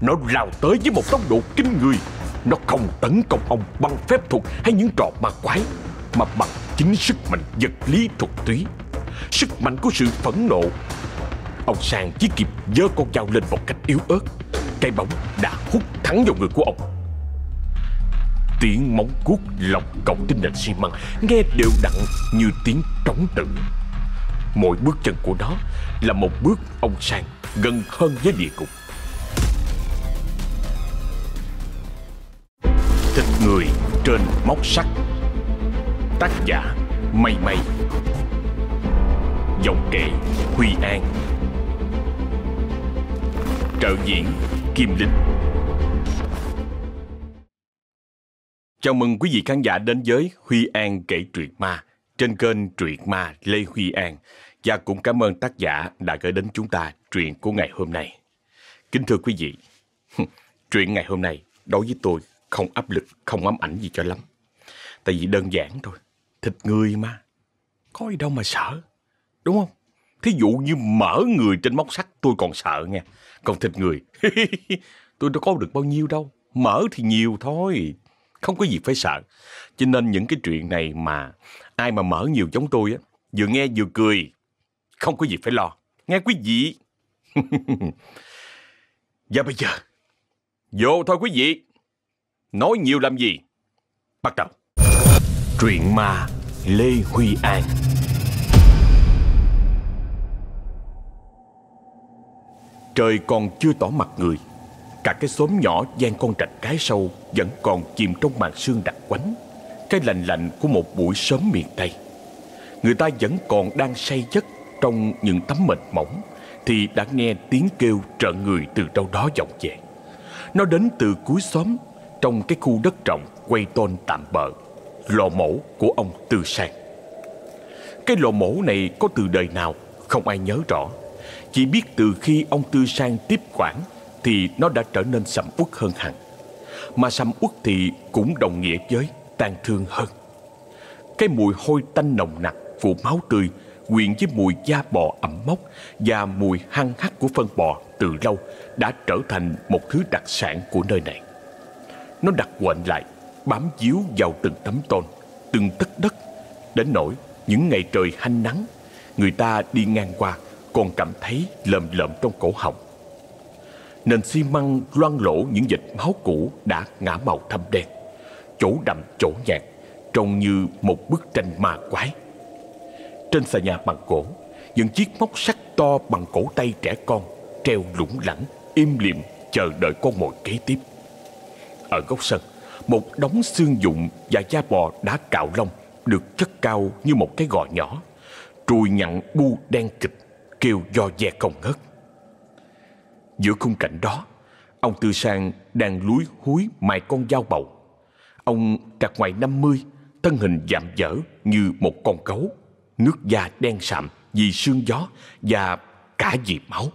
Nó lao tới với một tốc độ kinh người. Nó không tấn công ông bằng phép thuật hay những trò ma quái, Mà bằng chính sức mạnh vật lý thuật túy. Sức mạnh của sự phẫn nộ. Ông Sang chỉ kịp giơ con dao lên một cách yếu ớt. Cây bóng đã hút thẳng vào người của ông. Tiếng móng cuốc lọc cọc trên nền xi măng Nghe đều đặn như tiếng trống tự. Mỗi bước chân của nó là một bước ông Sang gần hơn với địa cục người trên móc sắt. Tác giả Mây Mây. Giọng kể Huy An. Trợ diễn Kim Linh. Chào mừng quý vị khán giả đến với Huy An kể truyện ma trên kênh Truyện Ma Lê Huy An. Và cũng cảm ơn tác giả đã gửi đến chúng ta truyện của ngày hôm nay. Kính thưa quý vị, truyện ngày hôm nay đối với tôi không áp lực, không ám ảnh gì cho lắm. Tại vì đơn giản thôi, thịt người mà, có gì đâu mà sợ, đúng không? Thí dụ như mở người trên móc sắt tôi còn sợ nha, còn thịt người tôi đâu có được bao nhiêu đâu, mở thì nhiều thôi, không có gì phải sợ. Cho nên những cái chuyện này mà ai mà mở nhiều giống tôi á, vừa nghe vừa cười, không có gì phải lo. Nghe quý vị. Và dạ bây giờ, vô thôi quý vị. Nói nhiều làm gì? Bắt đầu. Truyện ma Lê Huy An. Trời còn chưa tỏ mặt người Cả cái xóm nhỏ gian con rạch cái sâu Vẫn còn chìm trong màn sương đặc quánh Cái lạnh lạnh của một buổi sớm miền Tây Người ta vẫn còn đang say giấc Trong những tấm mệt mỏng Thì đã nghe tiếng kêu trợ người từ đâu đó vọng về Nó đến từ cuối xóm trong cái khu đất rộng quay tôn tạm bợ, Lò mổ của ông Tư Sang Cái lò mổ này có từ đời nào Không ai nhớ rõ Chỉ biết từ khi ông Tư Sang tiếp quản thì nó đã trở nên sầm uất hơn hẳn. Mà sầm uất thì cũng đồng nghĩa với tàn thương hơn. Cái mùi hôi tanh nồng nặc phụ máu tươi quyện với mùi da bò ẩm mốc và mùi hăng hắc của phân bò từ lâu đã trở thành một thứ đặc sản của nơi này. Nó đặt quện lại, bám díu vào từng tấm tôn, từng tấc đất, đến nỗi những ngày trời hanh nắng, người ta đi ngang qua còn cảm thấy lợm lợm trong cổ họng. Nền xi măng loang lỗ những dịch máu cũ đã ngã màu thâm đen Chỗ đậm chỗ nhạt Trông như một bức tranh ma quái. Trên xà nhà bằng gỗ Những chiếc móc sắt to bằng cổ tay trẻ con Treo lủng lẳng Im lìm chờ đợi con mồi kế tiếp. Ở góc sân. Một đống xương dụng và da bò đã cạo lông Được chất cao như một cái gò nhỏ. Trùi nhặn bu đen kịch, Kêu do dè không ngớt. Giữa khung cảnh đó, Ông Tư Sang đang lúi húi mài con dao bầu. Ông trạc ngoài 50 Thân hình dạm dở như một con gấu, Nước da đen sạm vì sương gió Và cả vì máu.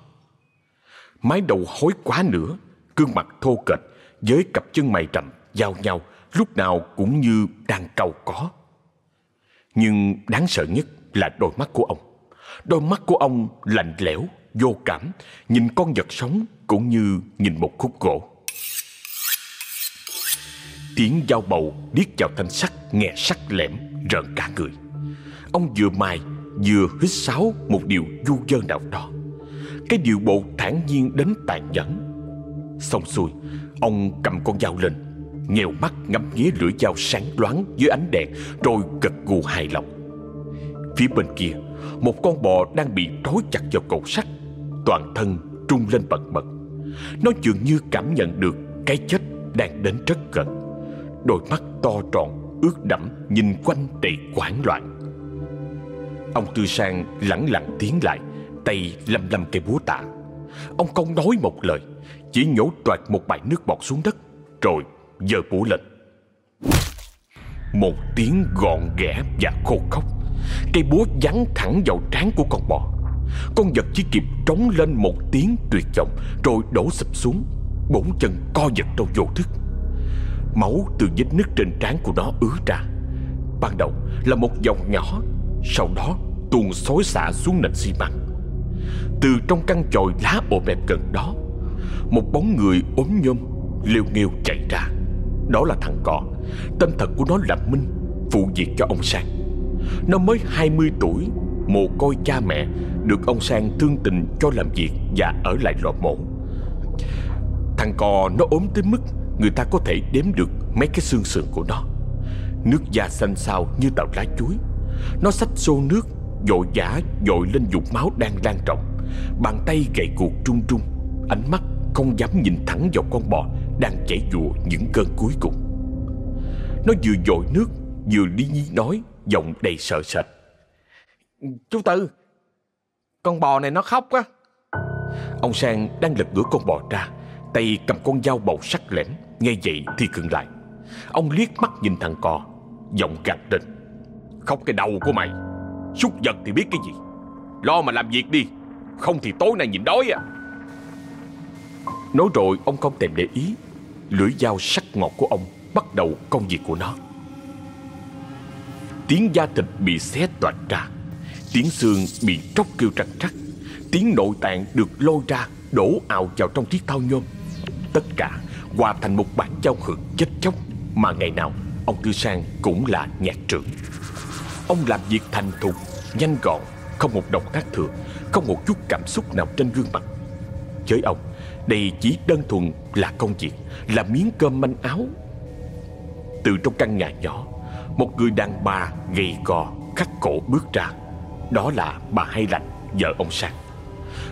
Mái đầu hối quá nữa Gương mặt thô kệch với cặp chân mày rậm giao nhau Lúc nào cũng như đang cầu có Nhưng đáng sợ nhất là đôi mắt của ông Đôi mắt của ông lạnh lẽo vô cảm, nhìn con vật sống cũng như nhìn một khúc gỗ. Tiếng dao bầu điếc vào thanh sắt nghe sắc lẻm rợn cả người. Ông vừa mài vừa hít sáo một điều du dơ nào đó. Cái điều bộ thản nhiên đến tàn nhẫn. Xong xuôi, ông cầm con dao lên, nhèo mắt ngắm nghía lưỡi dao sáng loáng dưới ánh đèn rồi gật gù hài lòng. Phía bên kia, một con bò đang bị trói chặt vào cột sắt toàn thân trung lên bật bật. Nó dường như cảm nhận được cái chết đang đến rất gần. Đôi mắt to tròn, ướt đẫm nhìn quanh đầy hoảng loạn. Ông Tư Sang lẳng lặng tiến lại, tay lâm lâm cây búa tạ. Ông không nói một lời, chỉ nhổ toạt một bãi nước bọt xuống đất, rồi giơ búa lên. Một tiếng gọn ghẽ và khô khốc, cây búa giáng thẳng vào trán của con bò. Con vật chỉ kịp trống lên một tiếng tuyệt vọng Rồi đổ sụp xuống Bốn chân co giật trong vô thức Máu từ vết nứt trên trán của nó ứa ra Ban đầu là một dòng nhỏ Sau đó tuôn xối xả xuống nền xi măng từ trong căn chòi lá ồ mẹp gần đó, Một bóng người ốm nhôm Liêu nghiêu chạy ra. Đó là thằng cò Tên thật của nó là Minh, Phụ việc cho ông Sang. Nó mới 20 tuổi, Mồ côi cha mẹ, Được ông Sang thương tình cho làm việc Và ở lại lò mộ Thằng cò nó ốm tới mức Người ta có thể đếm được mấy cái xương sườn của nó. Nước da xanh xao như tàu lá chuối. Nó xách xô nước, Dội giả dội lên dục máu đang lan trọng Bàn tay gậy cuộc trung trung Ánh mắt không dám nhìn thẳng vào con bò Đang chảy dụa những cơn cuối cùng. Nó vừa dội nước Vừa đi nhi nói Giọng đầy sợ sệt. Chú Tư Con bò này nó khóc á Ông Sang đang lật ngửa con bò ra Tay cầm con dao bầu sắc lẻm Nghe vậy thì khựng lại. Ông liếc mắt nhìn thằng cò Giọng gạt lên. Khóc cái đầu của mày. Súc vật thì biết cái gì. Lo mà làm việc đi không thì tối nay nhịn đói à. Nói rồi ông không thèm để ý. Lưỡi dao sắc ngọt của ông Bắt đầu công việc của nó. Tiếng da thịt bị xé toạc ra. Tiếng xương bị tróc kêu răng rắc. Tiếng nội tạng được lôi ra Đổ ào vào trong chiếc thau nhôm. Tất cả hòa thành một bản giao hưởng chết chóc Mà ngày nào ông Tư Sang cũng là nhạc trưởng. Ông làm việc thành thục, nhanh gọn Không một động tác thừa. Không một chút cảm xúc nào trên gương mặt. Với ông, Đây chỉ đơn thuần là công việc, Là miếng cơm manh áo. Từ trong căn nhà nhỏ, Một người đàn bà gầy gò, Khắc cổ bước ra. Đó là bà Hai Lạnh Vợ ông Sang.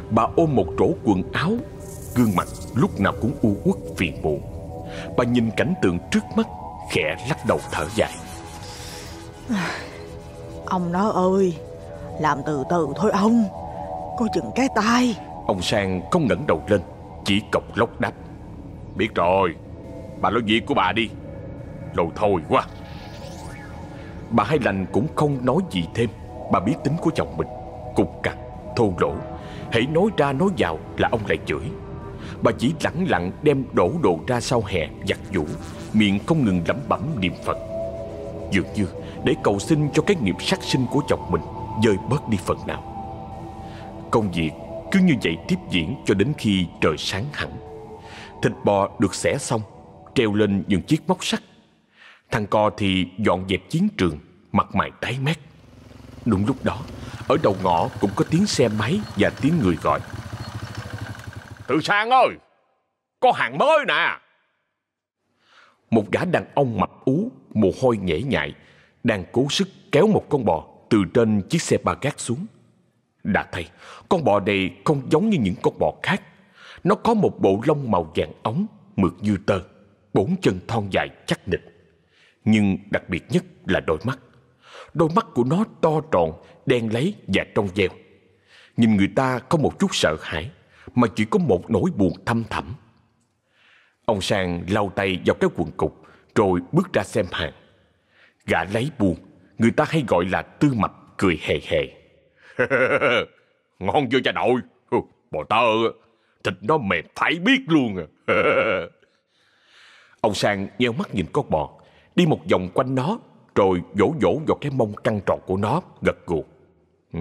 Bà ôm một rổ quần áo, Gương mặt lúc nào cũng u uất phiền muộn Bà nhìn cảnh tượng trước mắt, Khẽ lắc đầu thở dài. Ông nó ơi, Làm từ từ thôi ông cô chừng cái tai. Ông Sang không ngẩng đầu lên Chỉ cọc lóc đáp. Biết rồi Bà lo việc của bà đi. Lồ thôi quá. Bà Hai Lành cũng không nói gì thêm. Bà biết tính của chồng mình. Cục cằn, thô lỗ. Hãy nói ra nói vào là ông lại chửi. Bà chỉ lẳng lặng đem đổ đồ ra sau hè giặt giũ Miệng không ngừng lẩm bẩm niệm Phật. Dường như để cầu xin cho cái nghiệp sát sinh của chồng mình Dơi bớt đi phần nào. Công việc cứ như vậy tiếp diễn cho đến khi trời sáng hẳn. Thịt bò được xẻ xong Treo lên những chiếc móc sắt. Thằng co thì dọn dẹp chiến trường Mặt mày tái mét. Đúng lúc đó Ở đầu ngõ cũng có tiếng xe máy Và tiếng người gọi. Từ sang ơi Có hàng mới nè. Một gã đàn ông mập ú Mồ hôi nhễ nhại Đang cố sức kéo một con bò Từ trên chiếc xe ba gác xuống đã thấy Con bò này không giống như những con bò khác. Nó có một bộ lông màu vàng ống, Mượt như tơ, Bốn chân thon dài chắc nịch. Nhưng đặc biệt nhất là đôi mắt. Đôi mắt của nó to tròn, Đen lấy và trong veo. Nhìn người ta có một chút sợ hãi, Mà chỉ có một nỗi buồn thâm thẳm. Ông Sang lau tay vào cái quần cục, Rồi bước ra xem hàng. Gã lấy buồn, Người ta hay gọi là tư mập cười hề hề. Ngon chưa cha nội? Bò tơ Thịt nó mềm phải biết luôn à. Ông Sang nheo mắt nhìn con bò, Đi một vòng quanh nó, Rồi vỗ vỗ vào cái mông căng tròn của nó, Gật gù. Ừ.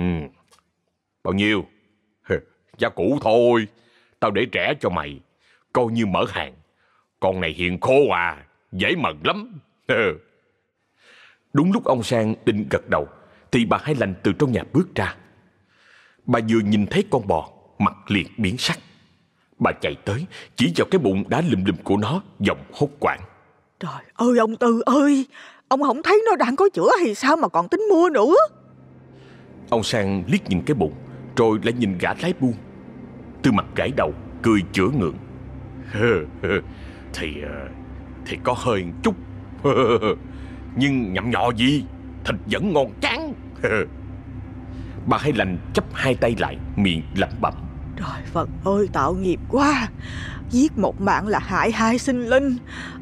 Bao nhiêu? Giá cũ thôi, Tao để rẻ cho mày, Coi như mở hàng. Con này hiền khô à Dễ mần lắm. Đúng lúc ông Sang định gật đầu, Thì bà Hai Lành từ trong nhà bước ra. Bà vừa nhìn thấy con bò Mặt liền biến sắc. Bà chạy tới Chỉ vào cái bụng đá lùm lùm của nó Giọng hốt quảng. Trời ơi ông Tư ơi! Ông không thấy nó đang có chữa hay sao mà còn tính mua nữa? Ông Sang liếc nhìn cái bụng Rồi lại nhìn gã lái buôn. Tư mặt gãi đầu Cười chữa ngượng. Thì Thì có hơi một chút. Nhưng nhậm nhọ gì? Thịt vẫn ngon chán Bà Hai Lành chấp hai tay lại Miệng lẩm bẩm. Trời Phật ơi tạo nghiệp quá. Giết một mạng là hại hai sinh linh.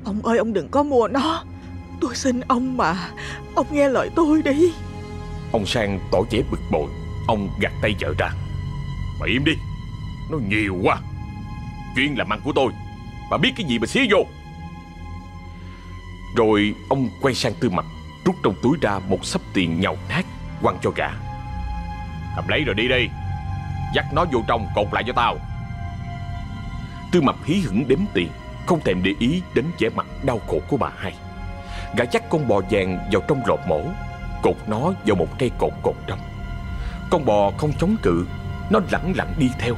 Ông ơi ông đừng có mua nó. Tôi xin ông mà. Ông nghe lời tôi đi. Ông Sang tỏ vẻ bực bội. Ông gạt tay vợ ra. Bà im đi. Nó nhiều quá. Chuyện làm ăn của tôi. Bà biết cái gì mà xía vô. Rồi ông quay sang tư mặt Rút trong túi ra một sấp tiền nhàu nát Quăng cho gã Cầm lấy rồi đi đi Dắt nó vô trong, cột lại cho tao. Tư mập hí hửng đếm tiền, Không thèm để ý đến vẻ mặt đau khổ của bà hai. Gã dắt con bò vàng vào trong lột mổ, Cột nó vào một cây cột cột trong. Con bò không chống cự, Nó lẳng lặng đi theo.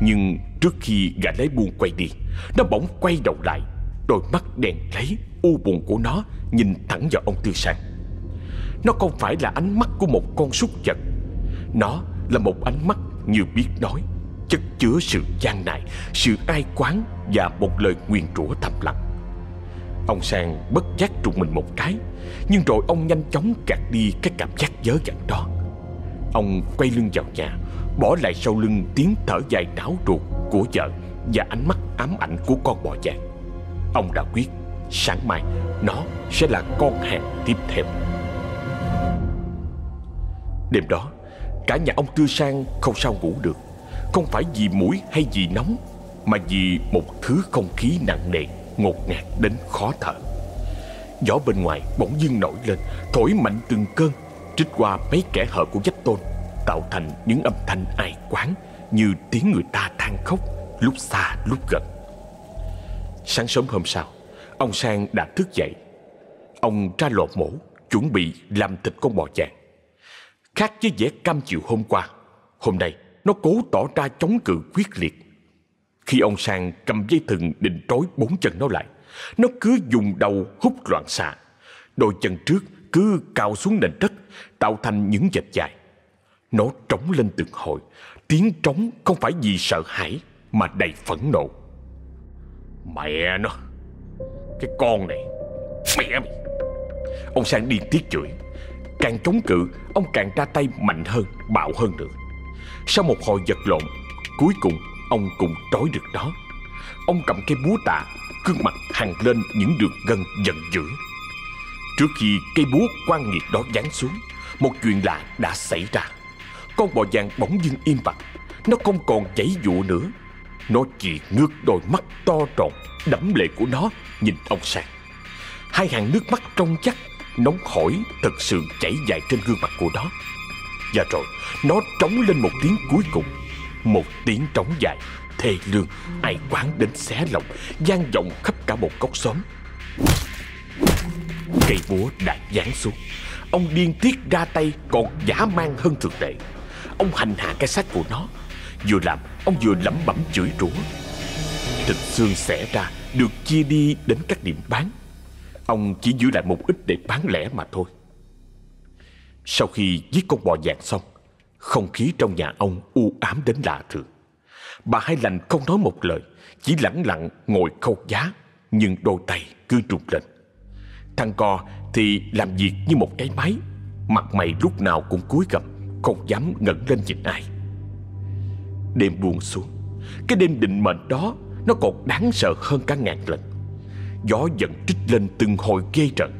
Nhưng trước khi gã lấy buông quay đi, Nó bỗng quay đầu lại, Đôi mắt đèn lấy u buồn của nó Nhìn thẳng vào ông Tư Sang. Nó không phải là ánh mắt của một con súc vật nó là một ánh mắt như biết nói, Chất chứa sự gian nại Sự ai quán Và một lời nguyền rủa thầm lặng. Ông Sang bất giác trụng mình một cái, Nhưng rồi ông nhanh chóng gạt đi cái cảm giác dớ dặn đó. Ông quay lưng vào nhà, Bỏ lại sau lưng tiếng thở dài đáo ruột của vợ Và ánh mắt ám ảnh của con bò vàng Ông đã quyết, Sáng mai nó sẽ là con hàng tiếp theo. Đêm đó Cả nhà ông Tư Sang không sao ngủ được. Không phải vì mũi hay vì nóng, Mà vì một thứ không khí nặng nề, Ngột ngạt đến khó thở. Gió bên ngoài bỗng dưng nổi lên, Thổi mạnh từng cơn, Trích qua mấy kẻ hở của vách tôn, Tạo thành những âm thanh ai quán Như tiếng người ta than khóc, Lúc xa, lúc gần. Sáng sớm hôm sau, Ông Sang đã thức dậy. Ông ra lò mổ, Chuẩn bị làm thịt con bò vàng Khác với vẻ cam chịu hôm qua, Hôm nay nó cố tỏ ra chống cự quyết liệt. Khi ông Sang cầm dây thừng định trói bốn chân nó lại, Nó cứ dùng đầu hút loạn xạ. Đôi chân trước cứ cao xuống nền đất, Tạo thành những vệt dài. Nó trống lên từng hồi, Tiếng trống không phải vì sợ hãi Mà đầy phẫn nộ. Mẹ nó, Cái con này, Mẹ mày. Ông Sang điên tiết chửi. Càng chống cự, Ông càng ra tay mạnh hơn, Bạo hơn nữa Sau một hồi giật lộn, Cuối cùng ông cũng trói được đó. Ông cầm cây búa tạ, Gương mặt hằn lên những đường gân giận dữ. Trước khi cây búa quan nghiệt đó giáng xuống, Một chuyện lạ đã xảy ra. Con bò vàng bỗng dưng im bặt, Nó không còn giãy dụ nữa. Nó chỉ ngước đôi mắt to tròn, Đẫm lệ của nó Nhìn ông Sang. Hai hàng nước mắt trong chắc Nóng khỏi thật sự chảy dài trên gương mặt của nó. Và rồi, Nó trống lên một tiếng cuối cùng. Một tiếng trống dài, Thê lương, Ai quán đến xé lòng gian vọng khắp cả một cốc xóm. Cây búa đã giáng xuống. Ông điên tiết ra tay, còn giả mang hơn thường tệ Ông hành hạ cái xác của nó. Vừa làm, ông vừa lẩm bẩm chửi rủa. Thịt xương xẻ ra, Được chia đi đến các điểm bán. Ông chỉ giữ lại một ít để bán lẻ mà thôi. Sau khi giết con bò vàng xong, Không khí trong nhà ông u ám đến lạ thường. Bà Hai Lành không nói một lời, Chỉ lặng lặng ngồi khâu giá, Nhưng đôi tay cứ trùng lên. Thằng co thì làm việc như một cái máy, Mặt mày lúc nào cũng cúi gầm Không dám ngẩng lên nhìn ai. Đêm buông xuống, Cái đêm định mệnh đó Nó còn đáng sợ hơn cả ngàn lần. Gió dần trích lên từng hồi ghê trận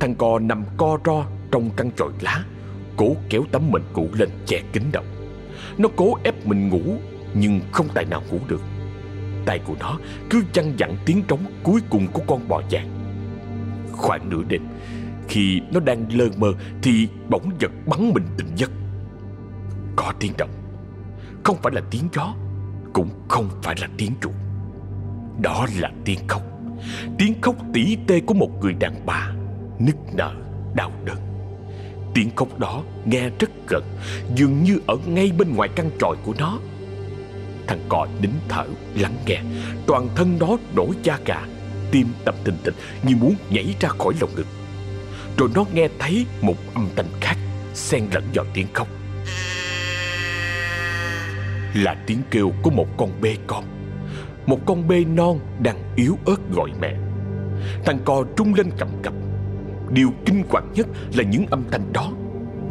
Thằng cò nằm co ro trong căn chòi lá, Cố kéo tấm mền cũ lên che kín đầu. Nó cố ép mình ngủ, Nhưng không tài nào ngủ được. Tay của nó cứ chăn dặn tiếng trống cuối cùng của con bò vàng Khoảng nửa đêm, Khi nó đang lơ mơ Thì bỗng giật bắn mình tỉnh giấc. Có tiếng động. Không phải là tiếng gió, Cũng không phải là tiếng chuột Đó là tiếng khóc. Tiếng khóc tỉ tê của một người đàn bà Nức nở, đau đớn. Tiếng khóc đó nghe rất gần Dường như ở ngay bên ngoài căn tròi của nó. Thằng cò nín thở lắng nghe. Toàn thân nó nổi da gà Tim đập tình tình như muốn nhảy ra khỏi lồng ngực. Rồi nó nghe thấy một âm thanh khác Xen lẫn vào tiếng khóc. Là tiếng kêu của một con bê con một con bê non đang yếu ớt gọi mẹ. Thằng cò trung lên cầm cập. Điều kinh hoàng nhất là những âm thanh đó.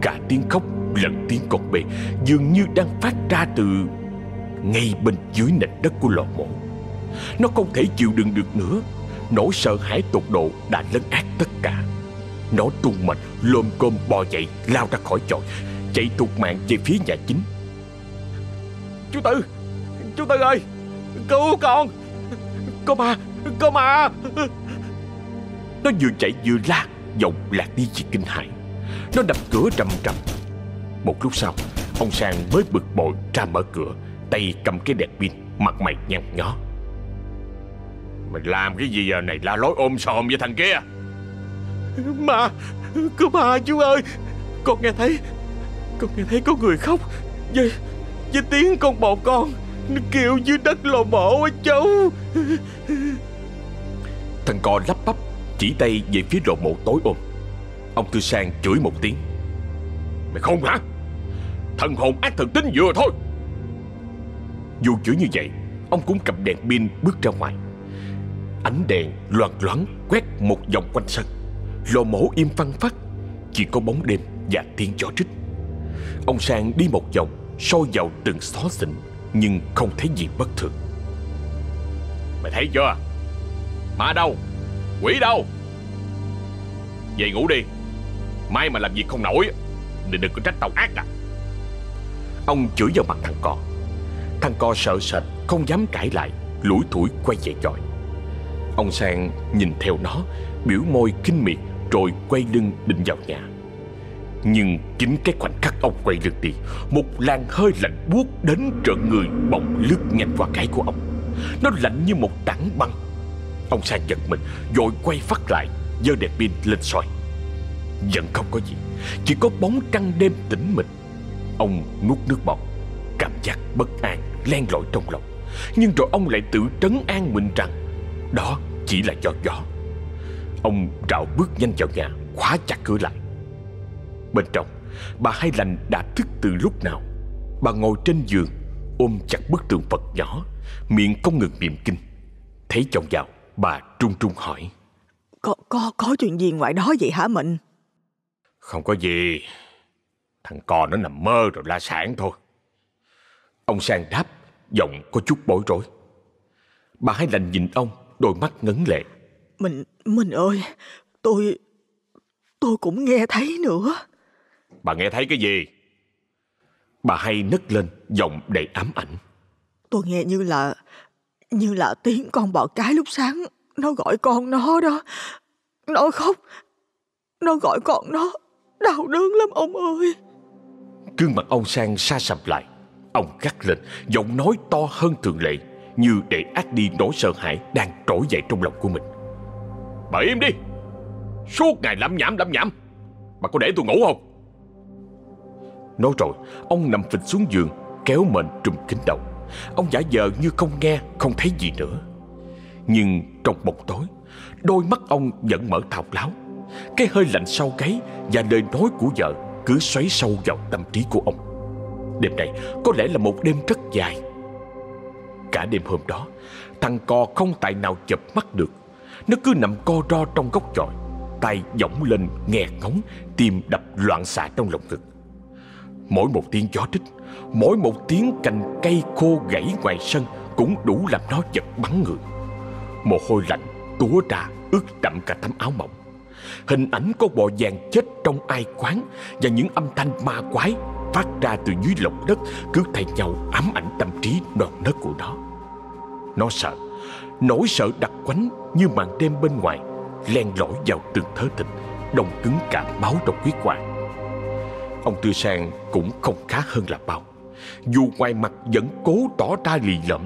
Cả tiếng khóc lẫn tiếng con bê Dường như đang phát ra từ Ngay bên dưới nền đất của lò mộ Nó không thể chịu đựng được nữa. Nỗi sợ hãi tột độ đã lấn át tất cả. Nó tung mạnh lồm cơm bò dậy, Lao ra khỏi chòi, Chạy tuột mạng về phía nhà chính. Chú Tư! Chú Tư ơi! Cứu con. Có ma Có ma. Nó vừa chạy vừa la Giọng lạc đi vì kinh hãi. Nó đập cửa trầm trầm. Một lúc sau Ông Sang mới bực bội ra mở cửa Tay cầm cái đèn pin Mặt mày nhăn nhó. Mày làm cái gì giờ này? La lối ôm sòm với thằng kia. Ma Có ma chú ơi. Con nghe thấy Con nghe thấy có người khóc. Với, với tiếng con bò con Nó kêu dưới đất lò mộ á chú Thằng cò lắp bắp Chỉ tay về phía lò mộ tối ôm. Ông Tư Sang chửi một tiếng. Mày không hả? Thần hồn ác thần tính vừa thôi. Dù chửi như vậy Ông cũng cầm đèn pin bước ra ngoài. Ánh đèn loàn loáng quét một vòng quanh sân. Lò mổ im phăng phát Chỉ có bóng đêm và tiếng chó trích. Ông Sang đi một vòng soi vào từng xó xỉnh Nhưng không thấy gì bất thường. Mày thấy chưa? Ma đâu? Quỷ đâu? Về ngủ đi. Mai mà làm việc không nổi Thì đừng có trách tao ác à. Ông chửi vào mặt thằng cò Thằng cò sợ sệt Không dám cãi lại Lủi thủi quay về chọi Ông Sang nhìn theo nó Biểu môi kinh miệt Rồi quay lưng định vào nhà nhưng chính cái khoảnh khắc ông quay lưng đi, Một làn hơi lạnh buốt đến trợn người Bỗng lướt nhanh qua cái của ông. Nó lạnh như một tảng băng. Ông Sang giật mình Rồi quay phát lại, giơ đèn pin lên soi. Vẫn không có gì, Chỉ có bóng trăng đêm tĩnh mịch. Ông nuốt nước bọt, Cảm giác bất an len lỏi trong lòng. Nhưng rồi ông lại tự trấn an mình rằng, Đó chỉ là do gió. Ông rảo bước nhanh vào nhà, Khóa chặt cửa lại. Bên trong. Bà Hai Lành đã thức từ lúc nào? Bà ngồi trên giường Ôm chặt bức tường Phật nhỏ Miệng không ngừng niệm kinh. Thấy chồng vào Bà trung trung hỏi. Có, có, có chuyện gì ngoài đó vậy hả Mịnh? Không có gì. Thằng con nó nằm mơ rồi la sản thôi. Ông Sang đáp Giọng có chút bối rối. Bà Hai Lành nhìn ông Đôi mắt ngấn lệ. Mình, mình ơi Tôi, tôi cũng nghe thấy nữa Bà nghe thấy cái gì? Bà hay nấc lên Giọng đầy ám ảnh. Tôi nghe như là Như là tiếng con bò cái lúc sáng. Nó gọi con nó đó. Nó khóc. Nó gọi con nó. Đau đớn lắm ông ơi. Gương mặt ông Sang xa sầm lại. Ông gắt lên. Giọng nói to hơn thường lệ Như để át đi nỗi sợ hãi Đang trỗi dậy trong lòng của mình. Bà im đi. Suốt ngày lẩm nhảm lẩm nhảm Bà có để tôi ngủ không Nói rồi, Ông nằm phịch xuống giường, Kéo mền trùm kín đầu. Ông giả vờ như không nghe, Không thấy gì nữa. Nhưng trong bóng tối, Đôi mắt ông vẫn mở thọc láo. Cái hơi lạnh sau gáy Và lời nói của vợ Cứ xoáy sâu vào tâm trí của ông. Đêm này có lẽ là một đêm rất dài. Cả đêm hôm đó, Thằng cò không tài nào chập mắt được. Nó cứ nằm co ro trong góc chòi tay giỏng lên nghe ngóng, Tim đập loạn xạ trong lòng ngực. Mỗi một tiếng gió trích Mỗi một tiếng cành cây khô gãy ngoài sân Cũng đủ làm nó giật bắn người. Mồ hôi lạnh túa ra ướt đậm cả tấm áo mỏng. Hình ảnh con bò vàng chết trong ai quán Và những âm thanh ma quái Phát ra từ dưới lòng đất Cứ thay nhau ám ảnh tâm trí non nớt của nó. Nó sợ, Nỗi sợ đặc quánh như màn đêm bên ngoài, Len lỏi vào từng thớ thịt, Đông cứng cả máu trong huyết quản. Ông Tư Sang cũng không khá hơn là bao. Dù ngoài mặt vẫn cố tỏ ra lì lợm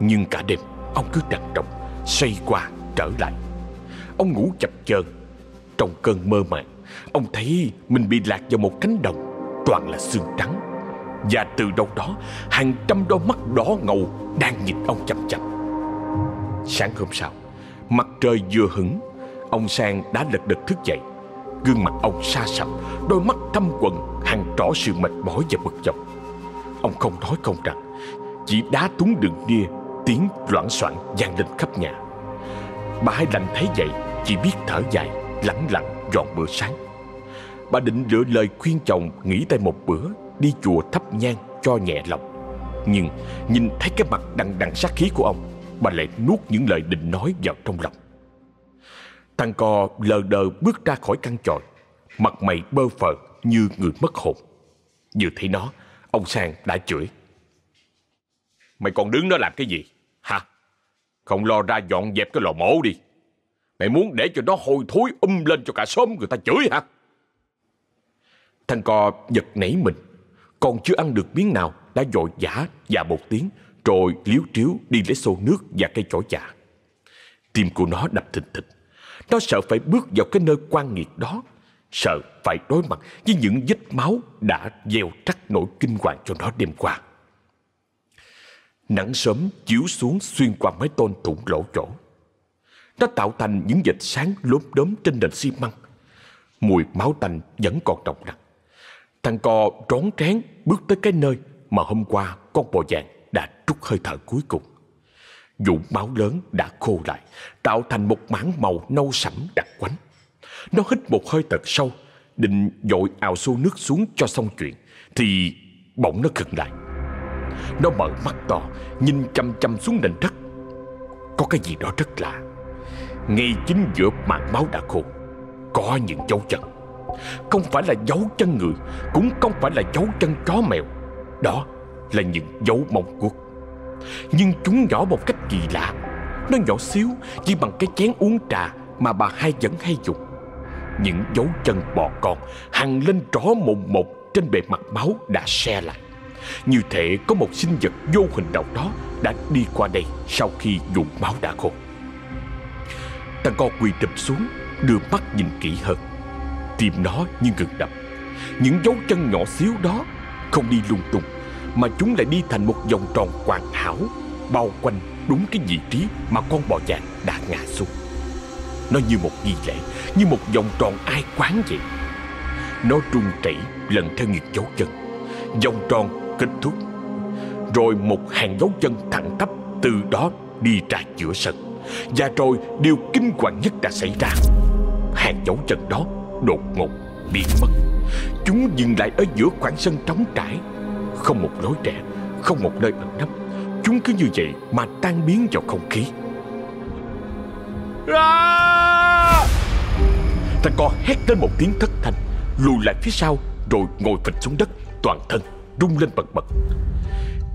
Nhưng cả đêm ông cứ trằn động, Xoay qua trở lại. Ông ngủ chập chờn. Trong cơn mơ màng Ông thấy mình bị lạc vào một cánh đồng Toàn là xương trắng. Và từ đâu đó Hàng trăm đôi mắt đỏ ngầu Đang nhìn ông chằm chằm. Sáng hôm sau Mặt trời vừa hửng Ông Sang đã lật đật thức dậy. Gương mặt ông xa sầm Đôi mắt thâm quần Hàng rõ sự mệt mỏi và bực dọc. Ông không nói không rằng, Chỉ đá túng đường nia Tiếng loãng soạn vang lên khắp nhà. Bà Hai Lành thấy vậy, Chỉ biết thở dài Lặng lặng dọn bữa sáng. Bà định lựa lời khuyên chồng Nghỉ tay một bữa, Đi chùa thắp nhang cho nhẹ lòng. Nhưng nhìn thấy cái mặt đằng đằng sát khí của ông, Bà lại nuốt những lời định nói vào trong lòng. Thằng cò lờ đờ bước ra khỏi căn tròi. Mặt mày bơ phờ như người mất hồn. Vừa thấy nó, Ông Sang đã chửi. Mày còn đứng đó làm cái gì? Hả? Không lo ra dọn dẹp cái lò mổ đi. Mày muốn để cho nó hôi thối um lên cho cả xóm người ta chửi hả? Thằng cò giật nảy mình. Còn chưa ăn được miếng nào Đã dội giả và một tiếng Rồi liếu triếu đi lấy xô nước và cây chổi chà. Tim của nó đập thình thịch. Nó sợ phải bước vào cái nơi quan nghiệt đó. Sợ phải đối mặt với những vết máu đã gieo trắc nỗi kinh hoàng cho nó đêm qua. Nắng sớm chiếu xuống xuyên qua mái tôn thủng lỗ chỗ. Nó tạo thành những vệt sáng lốm đốm trên nền xi măng. Mùi máu tanh vẫn còn nồng đặc. Thằng cò rón rén bước tới cái nơi mà hôm qua con bò vàng đã trút hơi thở cuối cùng dụng máu lớn đã khô lại, tạo thành một mảng màu nâu sẫm đặc quánh. Nó hít một hơi thật sâu, định dội ào xô nước xuống cho xong chuyện, thì bỗng nó khựng lại. Nó mở mắt to, nhìn chăm chăm xuống nền đất. Có cái gì đó rất lạ. Ngay chính giữa mảng máu đã khô, có những dấu chân. Không phải là dấu chân người, cũng không phải là dấu chân chó mèo. Đó là những dấu mong cuốc. Nhưng chúng nhỏ một cách kỳ lạ. Nó nhỏ xíu, chỉ bằng cái chén uống trà Mà bà hai vẫn hay dùng. Những dấu chân bò con Hằng lên rõ mồn một Trên bề mặt máu đã xe lại Như thể có một sinh vật vô hình nào đó Đã đi qua đây Sau khi dùng máu đã khô. Thằng con quỳ đập xuống, Đưa mắt nhìn kỹ hơn. Tim nó như ngừng đập. Những dấu chân nhỏ xíu đó Không đi lung tung mà chúng lại đi thành một vòng tròn hoàn hảo bao quanh đúng cái vị trí mà con bò vàng đã ngã xuống. Nó như một nghi lễ, như một vòng tròn ai quán vậy. Nó rung rẩy lần theo những dấu chân. Vòng tròn kết thúc. Rồi một hàng dấu chân thẳng tắp từ đó đi ra giữa sân. Và rồi điều kinh hoàng nhất đã xảy ra. Hàng dấu chân đó đột ngột biến mất. Chúng dừng lại ở giữa khoảng sân trống trải không một lối rẽ Không một nơi ẩn nấp. Chúng cứ như vậy mà tan biến vào không khí. À! Thằng con hét lên một tiếng thất thanh Lùi lại phía sau Rồi ngồi phịch xuống đất Toàn thân rung lên bật bật.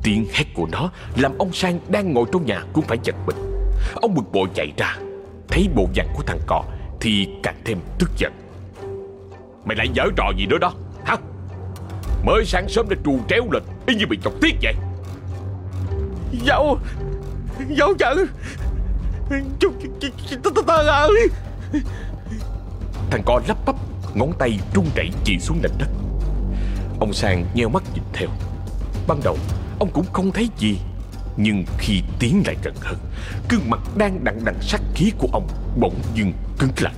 Tiếng hét của nó Làm ông Sang đang ngồi trong nhà cũng phải giật mình. Ông bực bội chạy ra Thấy bộ dạng của thằng cò Thì càng thêm tức giận. Mày lại giở trò gì nữa đó Mới sáng sớm đã trù tréo lên, Y như bị chọc tiết vậy. Dấu Dấu giận Chúng ơi Thằng con lắp bắp, Ngón tay trung chảy chỉ xuống nền đất. Ông Sang nheo mắt nhìn theo. Ban đầu, ông cũng không thấy gì, Nhưng khi tiến lại gần hơn, Gương mặt đang đặng đằng sắc khí của ông Bỗng dưng cứng lạnh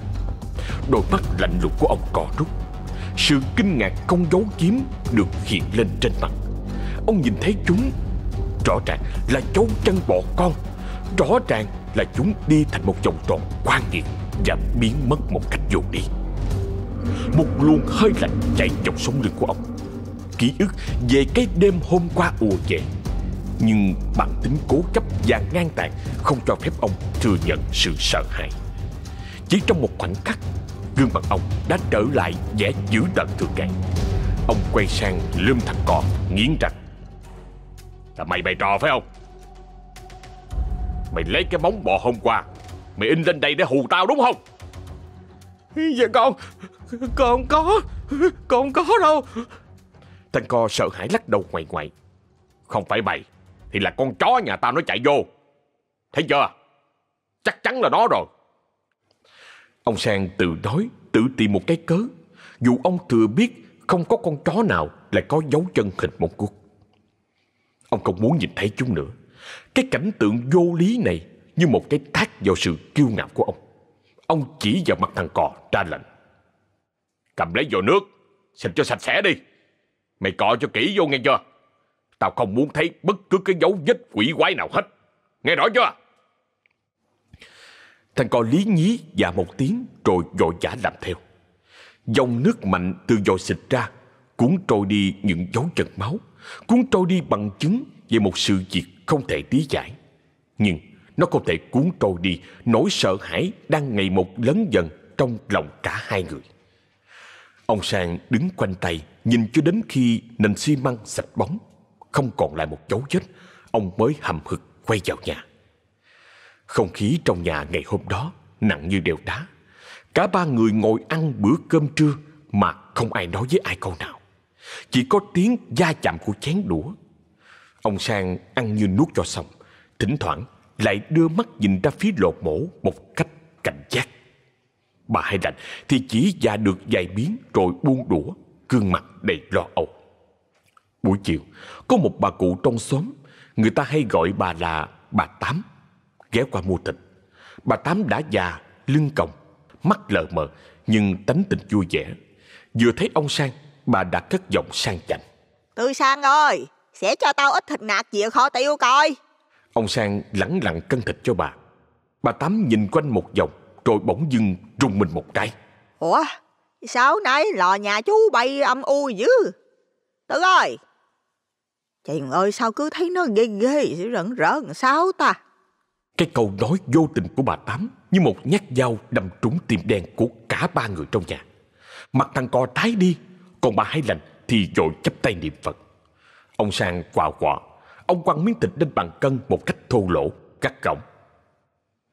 Đôi mắt lạnh lùng của ông cò rút sự kinh ngạc không giấu kiếm được hiện lên trên mặt. Ông nhìn thấy chúng, Rõ ràng là dấu chân bò con, Rõ ràng là chúng đi thành một vòng tròn quan nghiệt Và biến mất một cách vô đi Một luồng hơi lạnh chạy dọc sống lưng của ông. Ký ức về cái đêm hôm qua ùa về. Nhưng bản tính cố chấp và ngang tàn Không cho phép ông thừa nhận sự sợ hãi. Chỉ trong một khoảnh khắc Gương mặt ông đã trở lại vẻ dữ tợn thường ngày Ông quay sang lơm thằng con Nghiến răng. Là mày bày trò phải không? Mày lấy cái bóng bò hôm qua Mày in lên đây để hù tao đúng không? Dạ con Con có Con có đâu. Thằng co sợ hãi lắc đầu ngoài ngoài. Không phải mày Thì là con chó nhà tao nó chạy vô. Thấy chưa? Chắc chắn là nó rồi Ông Sang tự nói, tự tìm một cái cớ. Dù ông thừa biết không có con chó nào lại có dấu chân hình một cuốc. Ông không muốn nhìn thấy chúng nữa. Cái cảnh tượng vô lý này như một cái thác vào sự kiêu ngạo của ông. Ông chỉ vào mặt thằng cò ra lệnh. Cầm lấy vò nước, xịt cho sạch sẽ đi. Mày cọ cho kỹ vô nghe chưa? Tao không muốn thấy bất cứ cái dấu vết quỷ quái nào hết. Nghe rõ chưa? Thằng con lý nhí dạ một tiếng rồi vội vã làm theo. Dòng nước mạnh từ dội xịt ra, cuốn trôi đi những dấu chân máu, cuốn trôi đi bằng chứng về một sự việc không thể lý giải. Nhưng nó không thể cuốn trôi đi nỗi sợ hãi đang ngày một lớn dần trong lòng cả hai người. Ông Sang đứng quanh tay nhìn cho đến khi nền xi măng sạch bóng, không còn lại một dấu vết, ông mới hầm hực quay vào nhà. Không khí trong nhà ngày hôm đó nặng như đều đá. Cả ba người ngồi ăn bữa cơm trưa mà không ai nói với ai câu nào. Chỉ có tiếng da chạm của chén đũa. Ông Sang ăn như nuốt cho xong, thỉnh thoảng lại đưa mắt nhìn ra phía lột mổ một cách cảnh giác. Bà Hai Lạnh thì chỉ già được vài miếng rồi buông đũa, gương mặt đầy lo âu. Buổi chiều, có một bà cụ trong xóm, người ta hay gọi bà là bà Tám, ghé qua mua thịt. Bà Tám đã già, lưng còng, mắt lờ mờ, nhưng tánh tình vui vẻ. Vừa thấy ông Sang, bà đã cất giọng sang chảnh. Tư Sang ơi, sẽ cho tao ít thịt nạc dịa kho tiêu coi. Ông Sang lẳng lặng cân thịt cho bà. Bà Tám nhìn quanh một vòng, rồi bỗng dưng rung mình một cái. Ủa, sao nãy lò nhà chú bay âm u dữ? Tư ơi, Chàng ơi sao cứ thấy nó ghê ghê rợn rợn sao ta cái câu nói vô tình của bà Tám Như một nhát dao đâm trúng tim đen của cả ba người trong nhà. Mặt thằng co tái đi, Còn bà Hai Lành thì dội chấp tay niệm Phật. Ông Sang quào quọ, Ông quăng miếng thịt lên bàn cân một cách thô lỗ Cắt cổng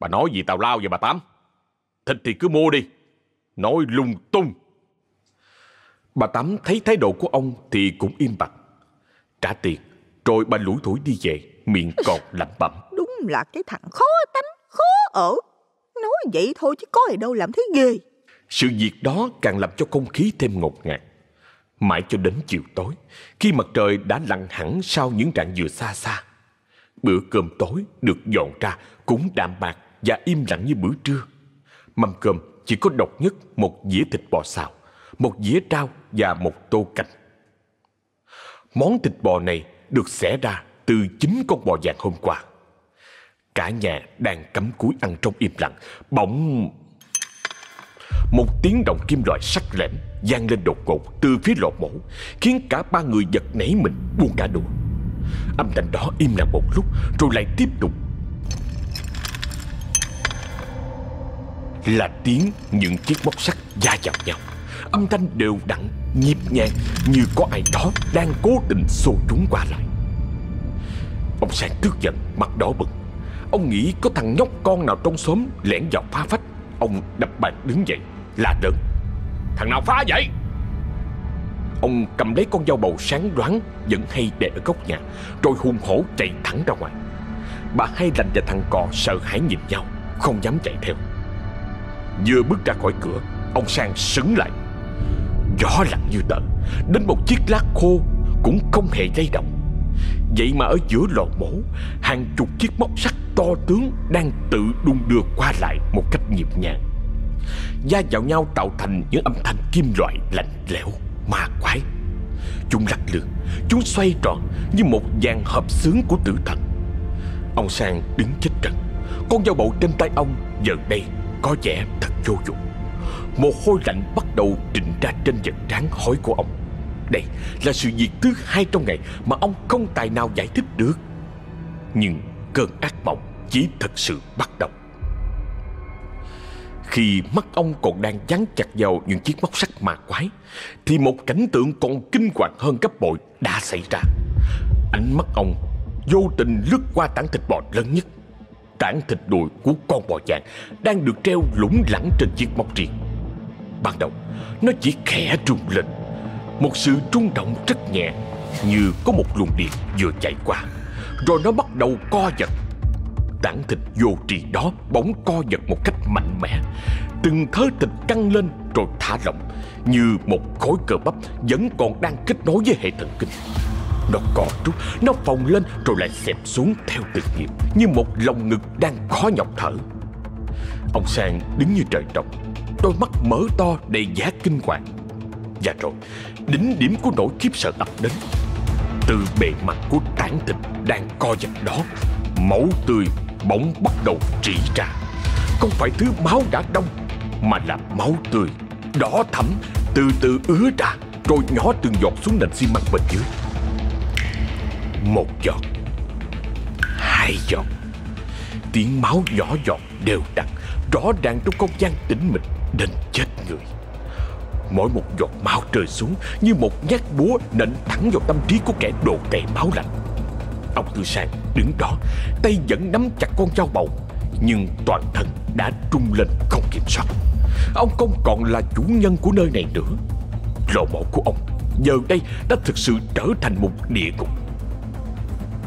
Bà nói gì tào lao vậy bà Tám? Thịt thì cứ mua đi, Nói lung tung. Bà Tám thấy thái độ của ông thì cũng im bặt. Trả tiền, Rồi bà lủi thủi đi về, Miệng còn lẩm bẩm. Đúng là cái thằng khó tánh, Khó ở. Nói vậy thôi chứ có gì đâu, làm thế ghê. Sự việc đó càng làm cho không khí thêm ngột ngạt. Mãi cho đến chiều tối, Khi mặt trời đã lặn hẳn Sau những rạng dừa xa xa, Bữa cơm tối được dọn ra Cũng đạm bạc và im lặng như bữa trưa. Mâm cơm chỉ có độc nhất Một dĩa thịt bò xào, Một dĩa rau và một tô canh. Món thịt bò này được xẻ ra từ chính con bò vàng hôm qua. Cả nhà đang cắm cúi ăn trong im lặng, bỗng... Một tiếng động kim loại sắc lẻm vang lên đột ngột từ phía lò mổ, khiến cả ba người giật nảy mình buông cả đùa Âm thanh đó im lặng một lúc rồi lại tiếp tục. Là tiếng những chiếc móc sắt va vào nhau âm thanh đều đặn, nhịp nhàng như có ai đó đang cố tình xô chúng qua lại. Ông Sang tức giận, mặt đỏ bừng. Ông nghĩ có thằng nhóc con nào trong xóm lẻn vào phá phách. Ông đập bàn đứng dậy, la lớn. Thằng nào phá vậy? Ông cầm lấy con dao bầu sáng đoán vẫn hay để ở góc nhà, rồi hùng hổ chạy thẳng ra ngoài. Bà hai lành và thằng cò sợ hãi nhìn nhau, không dám chạy theo. Vừa bước ra khỏi cửa, ông Sang sững lại Gió lặng như tờ Đến một chiếc lá khô Cũng không hề lay động Vậy mà ở giữa lò mổ Hàng chục chiếc móc sắt to tướng Đang tự đung đưa qua lại Một cách nhịp nhàng. Gia vào nhau tạo thành những âm thanh kim loại lạnh lẽo, ma quái. Chúng lắc lư Chúng xoay tròn như một dàn hợp xướng của tử thần. Ông Sang đứng chết trận, Con dao bầu trên tay ông giờ đây có vẻ thật vô dụng. Mồ hôi lạnh bắt đầu trịnh ra trên vật trán hói của ông. Đây là sự việc thứ hai trong ngày Mà ông không tài nào giải thích được. Nhưng cơn ác mộng chỉ thật sự bắt đầu. Khi mắt ông còn đang dán chặt vào những chiếc móc sắt ma quái, Thì một cảnh tượng còn kinh hoàng hơn gấp bội đã xảy ra. Ánh mắt ông vô tình lướt qua tảng thịt bò lớn nhất. Tảng thịt đùi của con bò vàng Đang được treo lủng lẳng trên chiếc móc riêng. Ban đầu, Nó chỉ khẽ rung lên. Một sự rung động rất nhẹ Như có một luồng điện vừa chạy qua Rồi nó bắt đầu co giật. Tảng thịt vô trì đó bỗng co giật một cách mạnh mẽ. Từng thớ thịt căng lên rồi thả lỏng Như một khối cơ bắp vẫn còn đang kết nối với hệ thần kinh. Nó co rút, nó phồng lên rồi lại xẹp xuống theo từng nhịp Như một lồng ngực đang khó nhọc thở. Ông Sang đứng như trời trọng Đôi mắt mở to đầy giá kinh hoàng. Và rồi. Đỉnh điểm của nỗi khiếp sợ ập đến. Từ bề mặt của tảng thịt Đang co giật đó, Máu tươi bỗng bắt đầu rỉ ra. Không phải thứ máu đã đông, Mà là máu tươi Đỏ thẫm từ từ ứa ra Rồi nhỏ từng giọt xuống nền xi măng bên dưới. Một giọt, Hai giọt, Tiếng máu nhỏ giọt đều đặn, Rõ ràng trong không gian tĩnh mịch đến chết người. Mỗi một giọt máu rơi xuống Như một nhát búa nện thẳng vào tâm trí của kẻ đồ tệ máu lạnh. Ông Tư Sang đứng đó, Tay vẫn nắm chặt con dao bầu, Nhưng toàn thân đã trung lên không kiểm soát. Ông không còn là chủ nhân của nơi này nữa. Lò mộ của ông Giờ đây đã thực sự trở thành một địa ngục.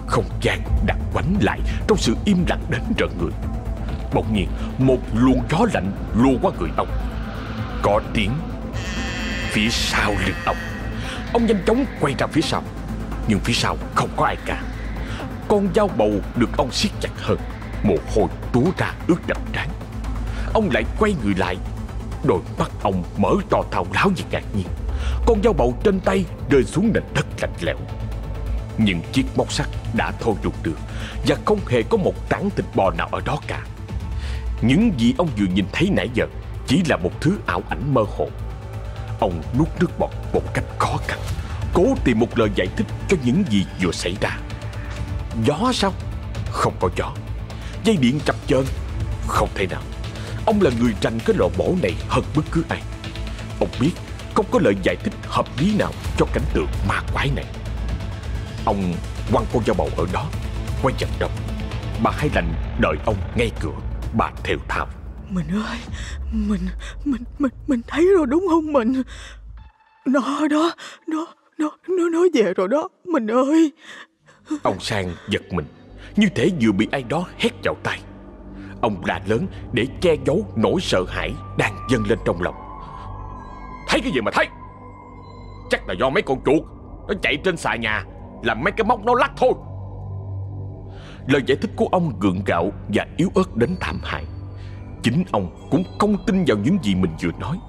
Không gian đặt quánh lại Trong sự im lặng đến rợn người. Bỗng nhiên, một luồng gió lạnh lùa qua người ông. Có tiếng Phía sau lưng ông. Ông nhanh chóng quay ra phía sau, Nhưng phía sau không có ai cả. Con dao bầu được ông siết chặt hơn, Mồ hôi túa ra ướt đậm trán. Ông lại quay người lại, Đôi mắt ông mở to thao láo vì ngạc nhiên. Con dao bầu trên tay rơi xuống nền đất lạnh lẽo. Những chiếc móc sắt đã thôi rụt được Và không hề có một tảng thịt bò nào ở đó cả. Những gì ông vừa nhìn thấy nãy giờ Chỉ là một thứ ảo ảnh mơ hồ. Ông nuốt nước bọt một cách khó khăn, Cố tìm một lời giải thích cho những gì vừa xảy ra. Gió sao? Không có gió. Dây điện chập chờn? Không thể nào. Ông là người tranh cái lò mổ này hơn bất cứ ai. Ông biết không có lời giải thích hợp lý nào cho cảnh tượng ma quái này. Ông quăng con dao bầu ở đó, Quay chặt trong Bà Hai Lành đợi ông ngay cửa, Bà theo thao. Mình ơi, Mình Mình Mình Mình thấy rồi đúng không mình? Nó, đó, Nó Nó Nó nói về rồi đó, Mình ơi. Ông Sang giật mình, Như thể vừa bị ai đó hét vào tay Ông la lớn để che giấu nỗi sợ hãi đang dâng lên trong lòng. Thấy cái gì mà thấy? Chắc là do mấy con chuột Nó chạy trên xà nhà, Làm mấy cái móc nó lắc thôi. Lời giải thích của ông gượng gạo và yếu ớt đến thảm hại. Chính ông cũng không tin vào những gì mình vừa nói.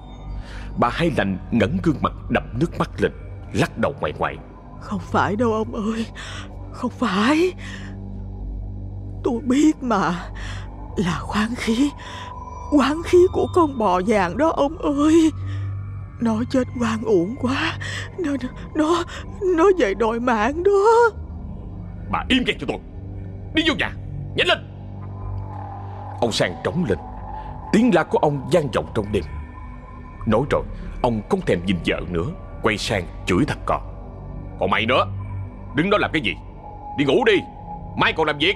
Bà Hai Lành ngẩng gương mặt đậm nước mắt lên Lắc đầu ngoài ngoại Không phải đâu ông ơi Không phải. Tôi biết mà Là khoáng khí Quán khí của con bò vàng đó ông ơi. Nó chết oan uổng quá Nó Nó Nó về đòi mạng đó. Bà im nghe cho tôi Đi vô nhà Nhanh lên. Ông Sang trống lên Tiếng la của ông gian vọng trong đêm Nói rồi Ông không thèm nhìn vợ nữa Quay sang chửi thằng con Còn mày nữa Đứng đó làm cái gì Đi ngủ đi Mai còn làm việc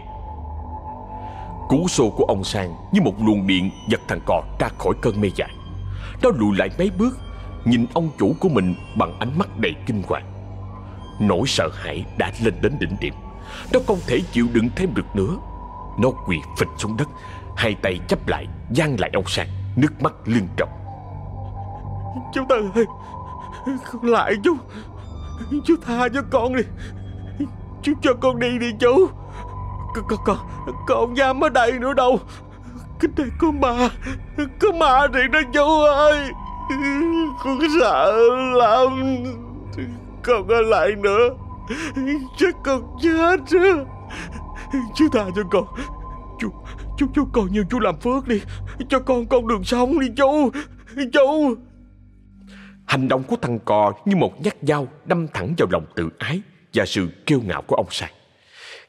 Cú xô của ông Sang như một luồng điện giật thằng cò ra khỏi cơn mê dại. Nó lùi lại mấy bước, nhìn ông chủ của mình bằng ánh mắt đầy kinh hoàng. Nỗi sợ hãi đã lên đến đỉnh điểm. Nó không thể chịu đựng thêm được nữa. Nó quỳ phịch xuống đất, hai tay chấp lại, giang lại ông Sang, nước mắt lưng tròng. Chú Tư ơi, con lại chú, chú tha cho con đi. Chú cho con đi đi chú. Con, con, con, con dám ở đây nữa đâu. Cái này có ma Có ma thiệt đó chú ơi. Con sợ lắm. Con ở lại nữa. Chắc con chết Chú tha cho con. Chú Chú còn nhiều như chú làm phước đi Cho con con đường sống đi chú Chú Hành động của thằng cò như một nhát dao đâm thẳng vào lòng tự ái và sự kiêu ngạo của ông Sai.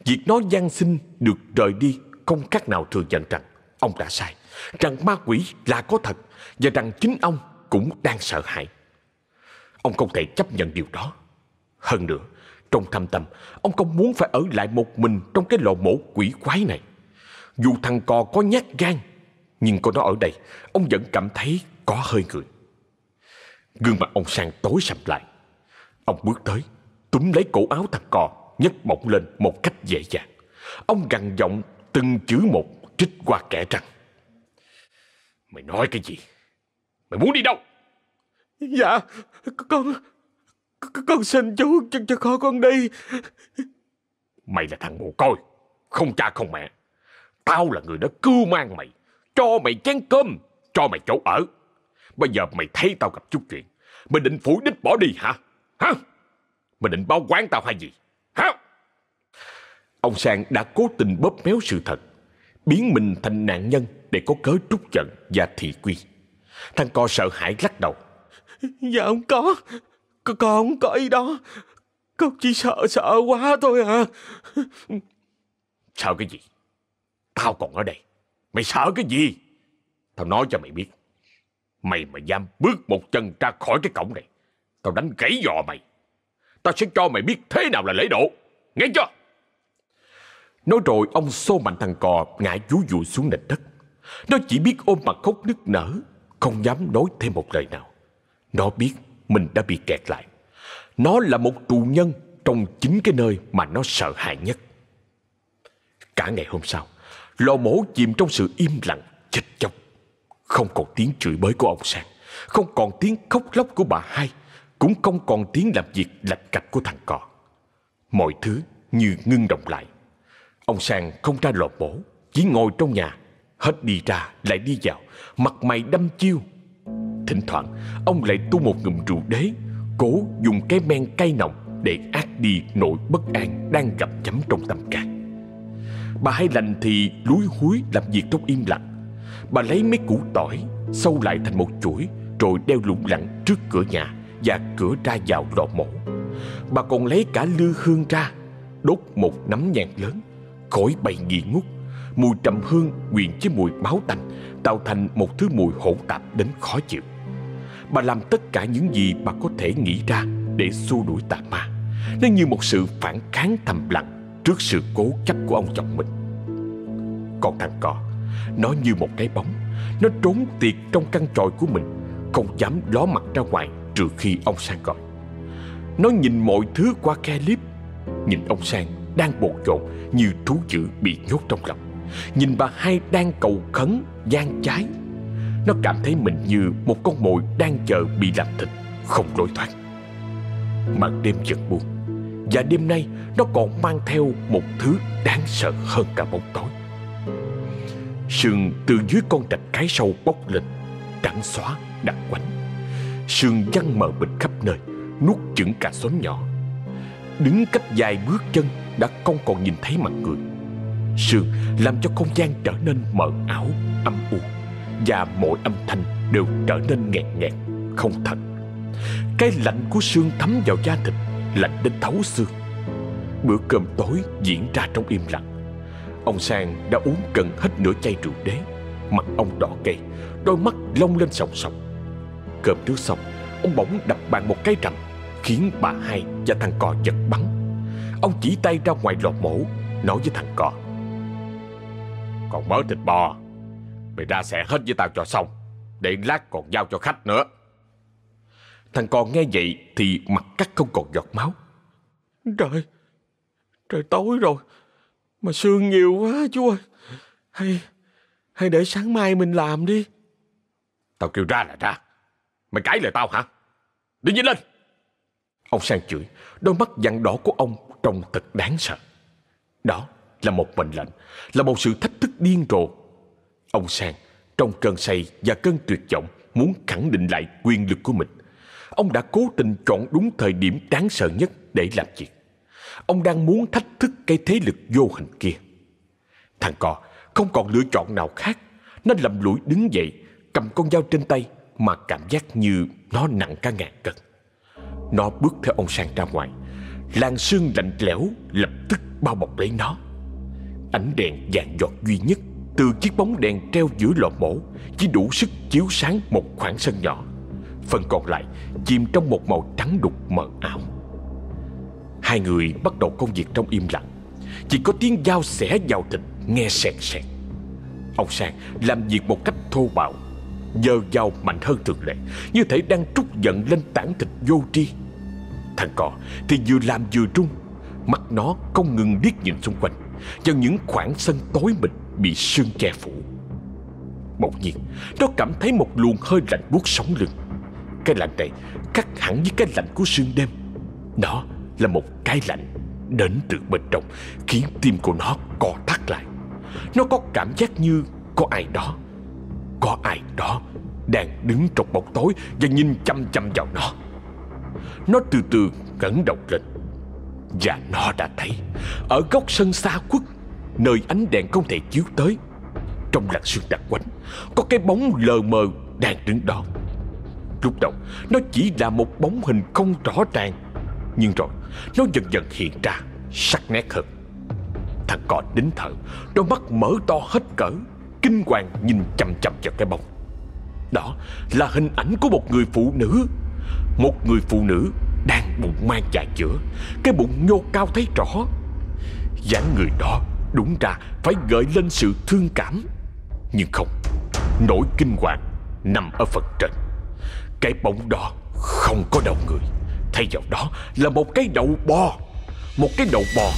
Việc nó gian sinh được rời đi không cách nào thừa nhận rằng ông đã sai, rằng ma quỷ là có thật và rằng chính ông cũng đang sợ hãi. Ông không thể chấp nhận điều đó. Hơn nữa, trong thâm tâm, ông không muốn phải ở lại một mình trong cái lò mổ quỷ quái này. Dù thằng cò có nhát gan, nhưng có nó ở đây, ông vẫn cảm thấy có hơi người. Gương mặt ông sang tối sầm lại. Ông bước tới, túm lấy cổ áo thằng cò nhấc bổng lên một cách dễ dàng. Ông gằn giọng từng chữ một trích qua kẻ răng. Mày nói cái gì? Mày muốn đi đâu? Dạ, con... Con xin chú cho, cho con con đi. Mày là thằng mồ côi, không cha không mẹ. Tao là người đã cưu mang mày, cho mày chén cơm, cho mày chỗ ở. Bây giờ mày thấy tao gặp chút chuyện, mày định phủi đích bỏ đi hả? Hả? Mày định báo quán tao hay gì? Hả? Ông Sang đã cố tình bóp méo sự thật, biến mình thành nạn nhân để có cớ trút giận và thị quy. Thằng co sợ hãi lắc đầu. Dạ không có, con không có ý đó. Con chỉ sợ sợ quá thôi à. Sợ cái gì? Tao còn ở đây. Mày sợ cái gì? Tao nói cho mày biết. Mày mà dám bước một chân ra khỏi cái cổng này. Tao đánh gãy giò mày. Tao sẽ cho mày biết thế nào là lễ độ. Nghe chưa? Nói rồi ông xô mạnh thằng cò ngã vú vụi xuống nền đất. Nó chỉ biết ôm mặt khóc nức nở, không dám nói thêm một lời nào. Nó biết mình đã bị kẹt lại. Nó là một tù nhân trong chính cái nơi mà nó sợ hãi nhất. Cả ngày hôm sau Lò mổ chìm trong sự im lặng chết chóc Không còn tiếng chửi bới của ông Sang Không còn tiếng khóc lóc của bà hai, Cũng không còn tiếng làm việc lạch cạch của thằng cò. Mọi thứ như ngưng động lại. Ông Sang không ra lò mổ, Chỉ ngồi trong nhà, Hết đi ra, lại đi vào, Mặt mày đâm chiêu. Thỉnh thoảng, ông lại tu một ngụm rượu đế, Cố dùng cái men cay nồng Để át đi nỗi bất an Đang gặp chấm trong tâm can. Bà hai lành thì lúi húi làm việc trong im lặng. Bà lấy mấy củ tỏi Sâu lại thành một chuỗi, Rồi đeo lụng lặng trước cửa nhà Và cửa ra vào lò mổ. Bà còn lấy cả lư hương ra, Đốt một nắm nhang lớn Khói bay nghi ngút. Mùi trầm hương quyện với mùi máu tanh, Tạo thành một thứ mùi hỗn tạp đến khó chịu. Bà làm tất cả những gì bà có thể nghĩ ra Để xua đuổi tà ma. Nó như một sự phản kháng thầm lặng. Trước sự cố chấp của ông chồng mình. Còn thằng cò, Nó như một cái bóng. Nó trốn tiệt trong căn tròi của mình, Không dám ló mặt ra ngoài Trừ khi ông Sang gọi. Nó nhìn mọi thứ qua khe liếp, Nhìn ông Sang đang bột trộn Như thú dữ bị nhốt trong lòng. Nhìn bà hai đang cầu khấn, gian trái Nó cảm thấy mình như một con mồi đang chờ bị làm thịt, Không lối thoát. Màn đêm chợt buông và đêm nay nó còn mang theo một thứ đáng sợ hơn cả bóng tối. Sương từ dưới con trạch cái sâu bốc lên Trắng xóa, đặc quánh. Sương văng mờ bịch khắp nơi Nuốt chửng cả xóm nhỏ. Đứng cách vài bước chân Đã không còn nhìn thấy mặt người. Sương làm cho không gian trở nên mờ ảo, âm u Và mọi âm thanh đều trở nên nghẹt nghẹt, không thật. Cái lạnh của sương thấm vào da thịt Lạnh đến thấu xương. Bữa cơm tối diễn ra trong im lặng. Ông Sang đã uống gần hết nửa chai rượu đế. Mặt ông đỏ cây Đôi mắt long lên sòng sọc. Cơm nước xong, Ông bỗng đập bàn một cái rầm, Khiến bà hai và thằng cò giật bắn. Ông chỉ tay ra ngoài lò mổ, Nói với thằng cò. Còn mớ thịt bò, Mày ra xẻ hết với tao cho xong, Để lát còn giao cho khách nữa. Thằng cò nghe vậy Thì mặt cắt không còn giọt máu. Trời Trời tối rồi Mà sương nhiều quá chú ơi. Hay Hay để sáng mai mình làm đi. Tao kêu ra là ra. Mày cãi lời tao hả? Đi nhanh lên. Ông Sang chửi Đôi mắt dặn đỏ của ông trông thật đáng sợ. Đó là một mệnh lệnh Là một sự thách thức điên rồ. Ông Sang trong cơn say và cơn tuyệt vọng Muốn khẳng định lại quyền lực của mình Ông đã cố tình chọn đúng thời điểm đáng sợ nhất để làm việc. Ông đang muốn thách thức cái thế lực vô hình kia. Thằng cò không còn lựa chọn nào khác, Nó lầm lũi đứng dậy, Cầm con dao trên tay Mà cảm giác như nó nặng cả ngàn cân. Nó bước theo ông sang ra ngoài. Làn sương lạnh lẽo lập tức bao bọc lấy nó. Ánh đèn vàng giọt duy nhất Từ chiếc bóng đèn treo giữa lò mổ Chỉ đủ sức chiếu sáng một khoảng sân nhỏ. Phần còn lại chìm trong một màu trắng đục mờ ảo. Hai người bắt đầu công việc trong im lặng. Chỉ có tiếng dao xẻ vào thịt, nghe sẹt sẹt. Ông Sang làm việc một cách thô bạo Giờ dao mạnh hơn thường lệ, Như thể đang trút giận lên tảng thịt vô tri. Thằng cò thì vừa làm vừa trung Mắt nó không ngừng liếc nhìn xung quanh Vào những khoảng sân tối mịt Bị sương che phủ. Bỗng nhiên, Nó cảm thấy một luồng hơi lạnh buốt sống lưng. Cái lạnh này khác hẳn với cái lạnh của sương đêm. Đó là một cái lạnh Đến từ bên trong, Khiến tim của nó co thắt lại. Nó có cảm giác như có ai đó, Có ai đó Đang đứng trong bóng tối Và nhìn chăm chăm vào nó. Nó từ từ ngẩng đầu lên Và nó đã thấy, Ở góc sân xa quất Nơi ánh đèn không thể chiếu tới, Trong làn sương đặc quánh, Có cái bóng lờ mờ đang đứng đó. Lúc đầu, Nó chỉ là một bóng hình không rõ ràng, Nhưng rồi Nó dần dần hiện ra, Sắc nét hơn. Thằng cò đính thở, Đôi mắt mở to hết cỡ, Kinh hoàng nhìn chầm chầm vào cái bóng. Đó là hình ảnh của một người phụ nữ. Một người phụ nữ Đang bụng mang dài chữa, Cái bụng nhô cao thấy rõ. Dáng người đó Đúng ra phải gợi lên sự thương cảm, Nhưng không, Nỗi kinh hoàng nằm ở phần trên. Cái bóng đó không có đầu người. Thay vào đó là một cái đầu bò. Một cái đầu bò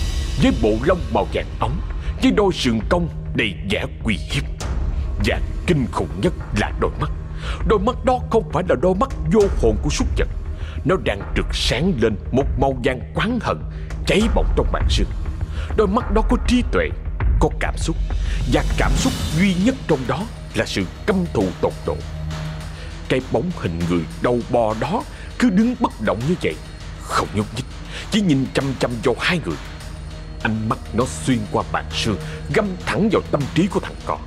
với bộ lông màu vàng ống, Với đôi sườn cong đầy vẻ uy hiếp. Và kinh khủng nhất là đôi mắt. Đôi mắt đó không phải là đôi mắt vô hồn của súc vật. Nó đang trực sáng lên một màu vàng quán hận Cháy bỏng trong bản sương Đôi mắt đó có trí tuệ, Có cảm xúc. Và cảm xúc duy nhất trong đó Là sự căm thù tột độ. Cái bóng hình người đầu bò đó Cứ đứng bất động như vậy, Không nhúc nhích, Chỉ nhìn chăm chăm vào hai người. Ánh mắt nó xuyên qua bàn xương Găm thẳng vào tâm trí của thằng con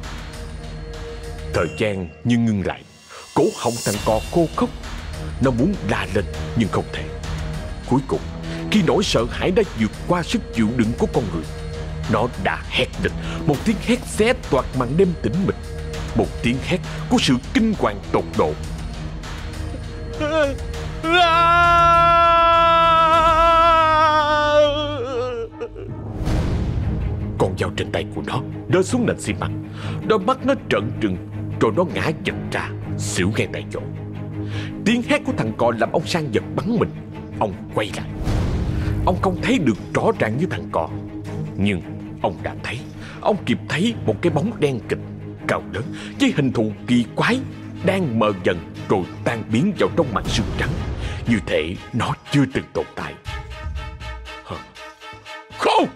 Thời gian như ngưng lại, Cổ họng thằng cò khô khốc. Nó muốn la lên nhưng không thể. Cuối cùng, Khi nỗi sợ hãi đã vượt qua sức chịu đựng của con người, Nó đã hét lên, Một tiếng hét xé toạc màn đêm tĩnh mịch. Một tiếng hét của sự kinh hoàng tột độ Con dao trên tay của nó rơi xuống nền xi măng. Đôi mắt nó trợn trừng, Rồi nó ngã giật ra, Xỉu ngay tại chỗ. Tiếng hét của thằng cò làm ông Sang giật bắn mình. Ông quay lại. Ông không thấy được rõ ràng như thằng cò. Nhưng ông đã thấy. Ông kịp thấy một cái bóng đen kịch. Cao lớn, với hình thù kỳ quái Đang mờ dần rồi tan biến vào trong màn sương trắng. Như thể nó chưa từng tồn tại. Không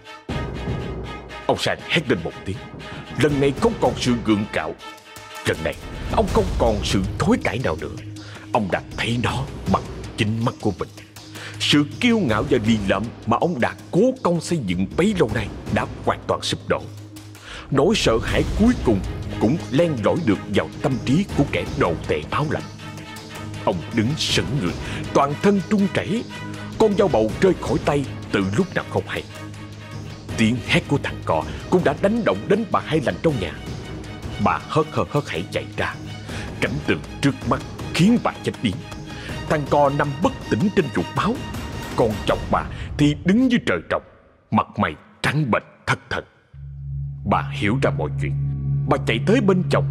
Ông Sang hét lên một tiếng. Lần này không còn sự gượng cạo Lần này, ông không còn sự thối cải nào nữa. Ông đã thấy nó bằng chính mắt của mình. Sự kiêu ngạo và lì lợm mà ông đã cố công xây dựng bấy lâu nay đã hoàn toàn sụp đổ. Nỗi sợ hãi cuối cùng cũng len lỏi được vào tâm trí của kẻ đầu tệ áo lạnh. Ông đứng sững người, toàn thân trung chảy Con dao bầu rơi khỏi tay từ lúc nào không hay Tiếng hét của thằng cò cũng đã đánh động đến bà hai lành trong nhà. Bà hớt hớt hớt hãy chạy ra Cảnh tượng trước mắt khiến bà chết điên Thằng cò nằm bất tỉnh trên chuột báo Còn chồng bà thì đứng dưới trời trồng Mặt mày trắng bệch thất thần. Bà hiểu ra mọi chuyện. Bà chạy tới bên chồng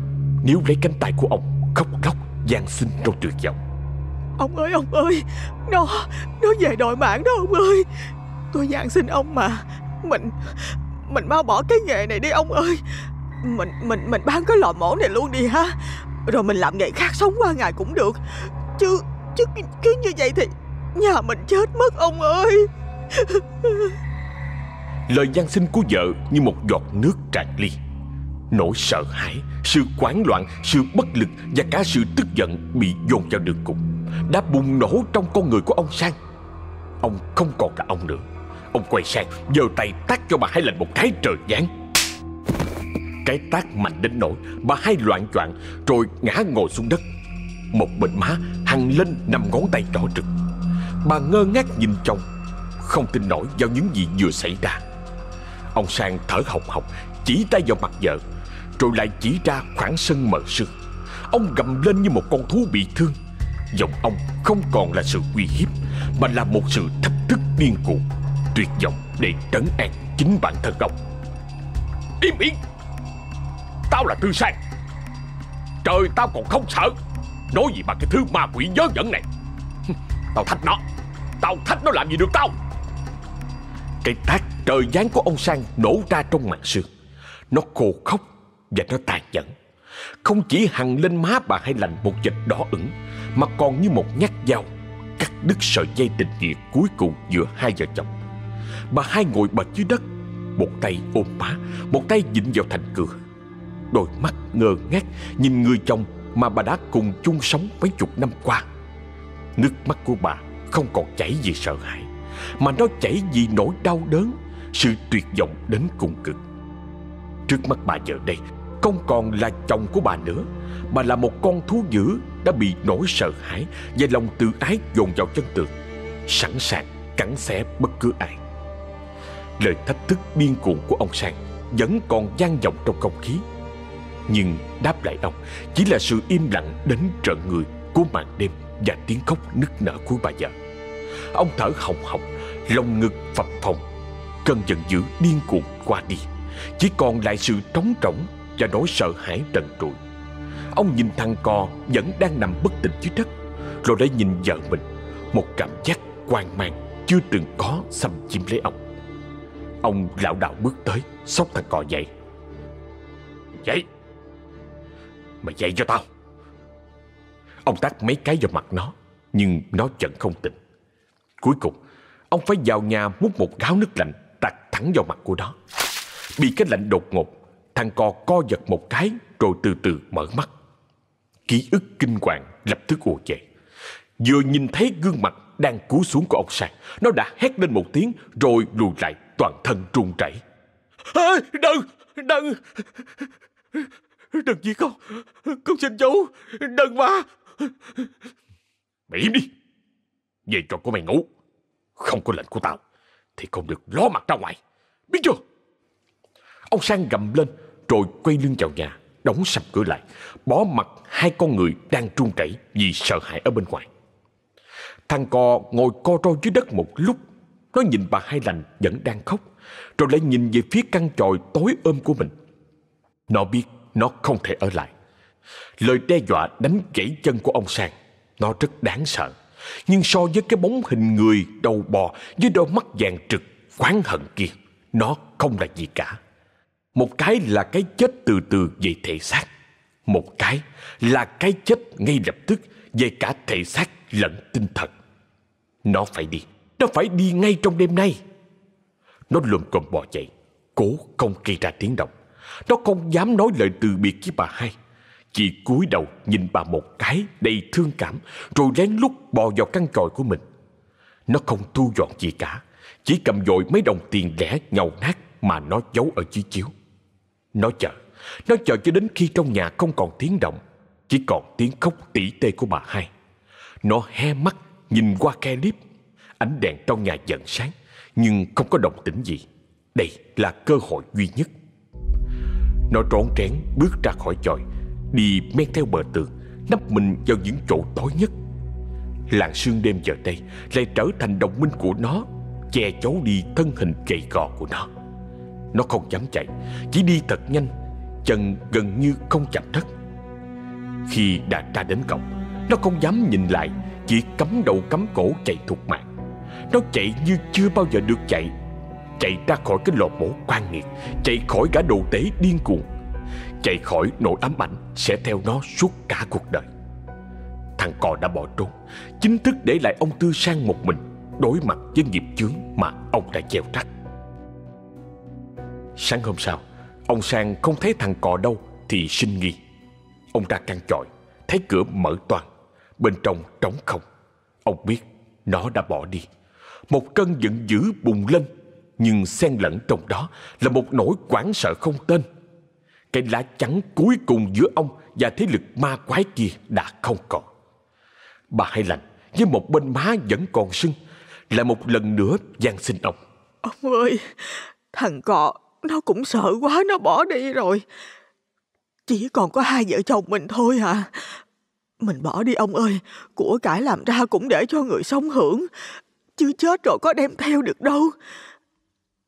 Níu lấy cánh tay của ông Khóc lóc van xin trong tuyệt vọng. Ông ơi ông ơi Nó Nó về đòi mạng đó ông ơi. Tôi van xin ông mà Mình Mình mau bỏ cái nghề này đi ông ơi. Mình mình mình bán cái lò mổ này luôn đi ha. Rồi mình làm nghề khác sống qua ngày cũng được. Chứ Chứ cứ như vậy thì Nhà mình chết mất ông ơi. Lời gian sinh của vợ như một giọt nước tràn ly Nỗi sợ hãi, sự quán loạn, sự bất lực và cả sự tức giận bị dồn vào đường cùng Đã bùng nổ trong con người của ông Sang. Ông không còn là ông nữa. Ông quay sang giơ tay tát cho bà hai lành một cái trời giáng. Cái tát mạnh đến nỗi bà hai loạn choạng rồi ngã ngồi xuống đất. Một bệnh má hằng lên nằm ngón tay đỏ rực Bà ngơ ngác nhìn chồng Không tin nổi vào những gì vừa xảy ra. Ông Sang thở hồng hộc Chỉ tay vào mặt vợ. Rồi lại chỉ ra khoảng sân mờ sương. Ông gầm lên như một con thú bị thương. Giọng ông không còn là sự uy hiếp, Mà là một sự thách thức điên cuồng, Tuyệt vọng để trấn an chính bản thân ông. Im miệng Tao là Tư Sang. Trời, tao còn không sợ. Nói gì mà cái thứ ma quỷ dớ dẫn này? Tao thách nó. Tao thách nó làm gì được tao? Cái tác trời giáng của ông Sang nổ ra trong màn sương. Nó khô khóc và nó tàn nhẫn. Không chỉ hằn lên má bà hai lành một vệt đỏ ửng, Mà còn như một nhát dao Cắt đứt sợi dây tình nghĩa cuối cùng giữa hai vợ chồng. Bà hai ngồi bệt dưới đất, Một tay ôm má, Một tay dịnh vào thành cửa. Đôi mắt ngơ ngác Nhìn người chồng mà bà đã cùng chung sống mấy chục năm qua. Nước mắt của bà không còn chảy vì sợ hãi, Mà nó chảy vì nỗi đau đớn, Sự tuyệt vọng đến cùng cực. Trước mắt bà giờ đây không còn là chồng của bà nữa Bà là một con thú dữ Đã bị nỗi sợ hãi Và lòng tự ái dồn vào chân tường, Sẵn sàng cắn xé bất cứ ai. Lời thách thức điên cuồng của ông Sang Vẫn còn gian vọng trong không khí. Nhưng đáp lại ông, Chỉ là sự im lặng đến trợn người Của màn đêm Và tiếng khóc nức nở của bà vợ. Ông thở hồng hộc, Lòng ngực phập phồng, Cơn giận dữ điên cuồng qua đi. Chỉ còn lại sự trống rỗng và nỗi sợ hãi trần trụi. Ông nhìn thằng cò Vẫn đang nằm bất tỉnh dưới đất, Rồi lại nhìn vợ mình, Một cảm giác hoang mang Chưa từng có xâm chiếm lấy ông. Ông lão đạo bước tới, Xốc thằng cò dậy. Dậy! Mày dậy cho tao! Ông tát mấy cái vào mặt nó, Nhưng nó vẫn không tỉnh. Cuối cùng, Ông phải vào nhà múc một gáo nước lạnh Tạt thẳng vào mặt của nó. Bị cái lạnh đột ngột Thằng cò co giật một cái Rồi từ từ mở mắt. Ký ức kinh hoàng lập tức ùa về. Vừa nhìn thấy gương mặt đang cú xuống của ông Sang Nó đã hét lên một tiếng Rồi lùi lại toàn thân run rẩy. À, đừng, đừng. Đừng gì con. Con xin chú Đừng mà. Mày im đi. Về trò của mày ngủ. Không có lệnh của tao Thì không được ló mặt ra ngoài. Biết chưa? Ông Sang gầm lên rồi quay lưng vào nhà, Đóng sập cửa lại, bó mặt hai con người đang trung chảy Vì sợ hãi ở bên ngoài. Thằng cò ngồi co ro dưới đất một lúc, Nó nhìn bà Hai Lành vẫn đang khóc, Rồi lại nhìn về phía căn tròi tối ôm của mình. Nó biết nó không thể ở lại. Lời đe dọa đánh gãy chân của ông Sang, Nó rất đáng sợ. Nhưng so với cái bóng hình người đầu bò Với đôi mắt vàng trực khoáng hận kia, Nó không là gì cả. Một cái là cái chết từ từ về thể xác. Một cái là cái chết ngay lập tức Về cả thể xác lẫn tinh thần. Nó phải đi. Nó phải đi ngay trong đêm nay. Nó lùm cồm bò dậy, Cố không gây ra tiếng động. Nó không dám nói lời từ biệt với bà hai. Chỉ cúi đầu nhìn bà một cái đầy thương cảm, Rồi lén lút bò vào căn tròi của mình. Nó không thu dọn gì cả, Chỉ cầm dội mấy đồng tiền lẻ nhầu nát Mà nó giấu ở dưới chiếu. Nó chờ. Nó chờ cho đến khi trong nhà không còn tiếng động, Chỉ còn tiếng khóc tỉ tê của bà hai. Nó hé mắt nhìn qua khe liếp Ánh đèn trong nhà dần sáng, Nhưng không có động tĩnh gì. Đây là cơ hội duy nhất. Nó trốn trén bước ra khỏi chòi, Đi men theo bờ tường Nắp mình vào những chỗ tối nhất. Làng sương đêm giờ đây Lại trở thành đồng minh của nó, Che giấu đi thân hình gầy gò của nó. Nó không dám chạy, Chỉ đi thật nhanh, Chân gần như không chạm đất. Khi đã ra đến cổng, Nó không dám nhìn lại, Chỉ cắm đầu cắm cổ chạy thục mạng. Nó chạy như chưa bao giờ được chạy Chạy ra khỏi cái lò mổ quan nghiệt, Chạy khỏi gã đồ tế điên cuồng. Chạy khỏi nỗi ám ảnh Sẽ theo nó suốt cả cuộc đời. Thằng cò đã bỏ trốn, Chính thức để lại ông Tư Sang một mình, Đối mặt với nghiệp chướng mà ông đã gieo rắc. Sáng hôm sau, Ông Sang không thấy thằng cò đâu Thì sinh nghi. Ông ra căn chọi Thấy cửa mở toàn Bên trong trống không. Ông biết nó đã bỏ đi. Một cơn giận dữ bùng lên, Nhưng xen lẫn trong đó Là một nỗi quảng sợ không tên. Cái lá chắn cuối cùng giữa ông Và thế lực ma quái kia đã không còn. Bà Hai Lành Với một bên má vẫn còn sưng, Lại một lần nữa gian xin ông. Ông ơi, Thằng cọ nó cũng sợ quá, nó bỏ đi rồi. Chỉ còn có hai vợ chồng mình thôi à. Mình bỏ đi ông ơi, Của cải làm ra cũng để cho người sống hưởng. Chứ chết rồi có đem theo được đâu.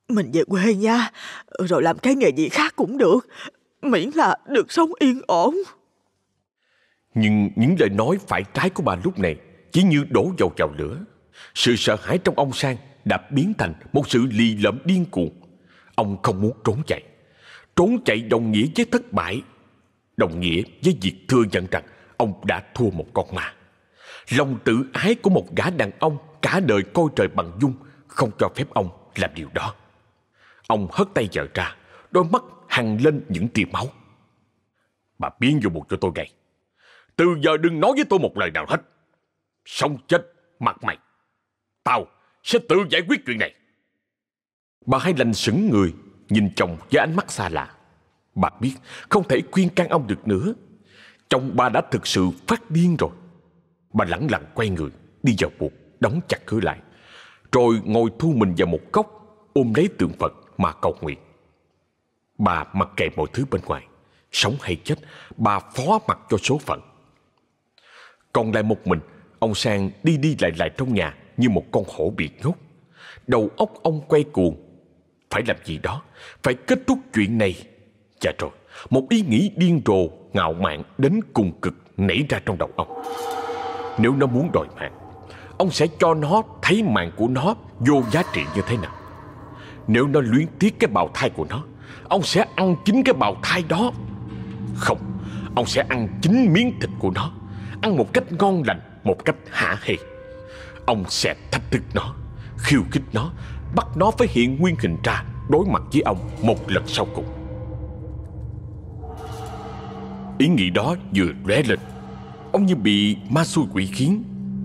Mình về quê nha, Rồi làm cái nghề gì khác cũng được. Miễn là được sống yên ổn. Nhưng những lời nói phải trái của bà lúc này Chỉ như đổ dầu vào lửa. Sự sợ hãi trong ông Sang Đã biến thành một sự lì lợm điên cuồng. Ông không muốn trốn chạy. Trốn chạy đồng nghĩa với thất bại, Đồng nghĩa với việc thừa nhận rằng Ông đã thua một con ma. Lòng tự ái của một gã đàn ông Cả đời coi trời bằng dung Không cho phép ông làm điều đó. Ông hất tay vợ ra, Đôi mắt hằn lên những tia máu. Bà biến vô buộc cho tôi ngay. Từ giờ đừng nói với tôi một lời nào hết. Sống chết, mặt mày. Tao sẽ tự giải quyết chuyện này. Bà hai lành sững người, Nhìn chồng với ánh mắt xa lạ. Bà biết không thể khuyên can ông được nữa. Chồng bà đã thực sự phát điên rồi. Bà lẳng lặng quay người, Đi vào buộc, Đóng chặt cửa lại. Rồi ngồi thu mình vào một góc, Ôm lấy tượng Phật mà cầu nguyện. Bà mặc kệ mọi thứ bên ngoài, Sống hay chết, Bà phó mặc cho số phận. Còn lại một mình, Ông Sang đi đi lại lại trong nhà Như một con hổ bị nhốt. Đầu óc ông quay cuồng phải làm gì đó, Phải kết thúc chuyện này. Và rồi, Một ý nghĩ điên rồ, Ngạo mạn đến cùng cực Nảy ra trong đầu ông. Nếu nó muốn đòi mạng, Ông sẽ cho nó thấy mạng của nó Vô giá trị như thế nào. Nếu nó luyến tiếc cái bào thai của nó, Ông sẽ ăn chính cái bào thai đó. Không, Ông sẽ ăn chính miếng thịt của nó. Ăn một cách ngon lành, Một cách hạ hê. Ông sẽ thách thức nó, Khiêu khích nó Bắt nó phải hiện nguyên hình ra, Đối mặt với ông một lần sau cùng. Ý nghĩ đó vừa lóe lên. Ông như bị ma xui quỷ khiến,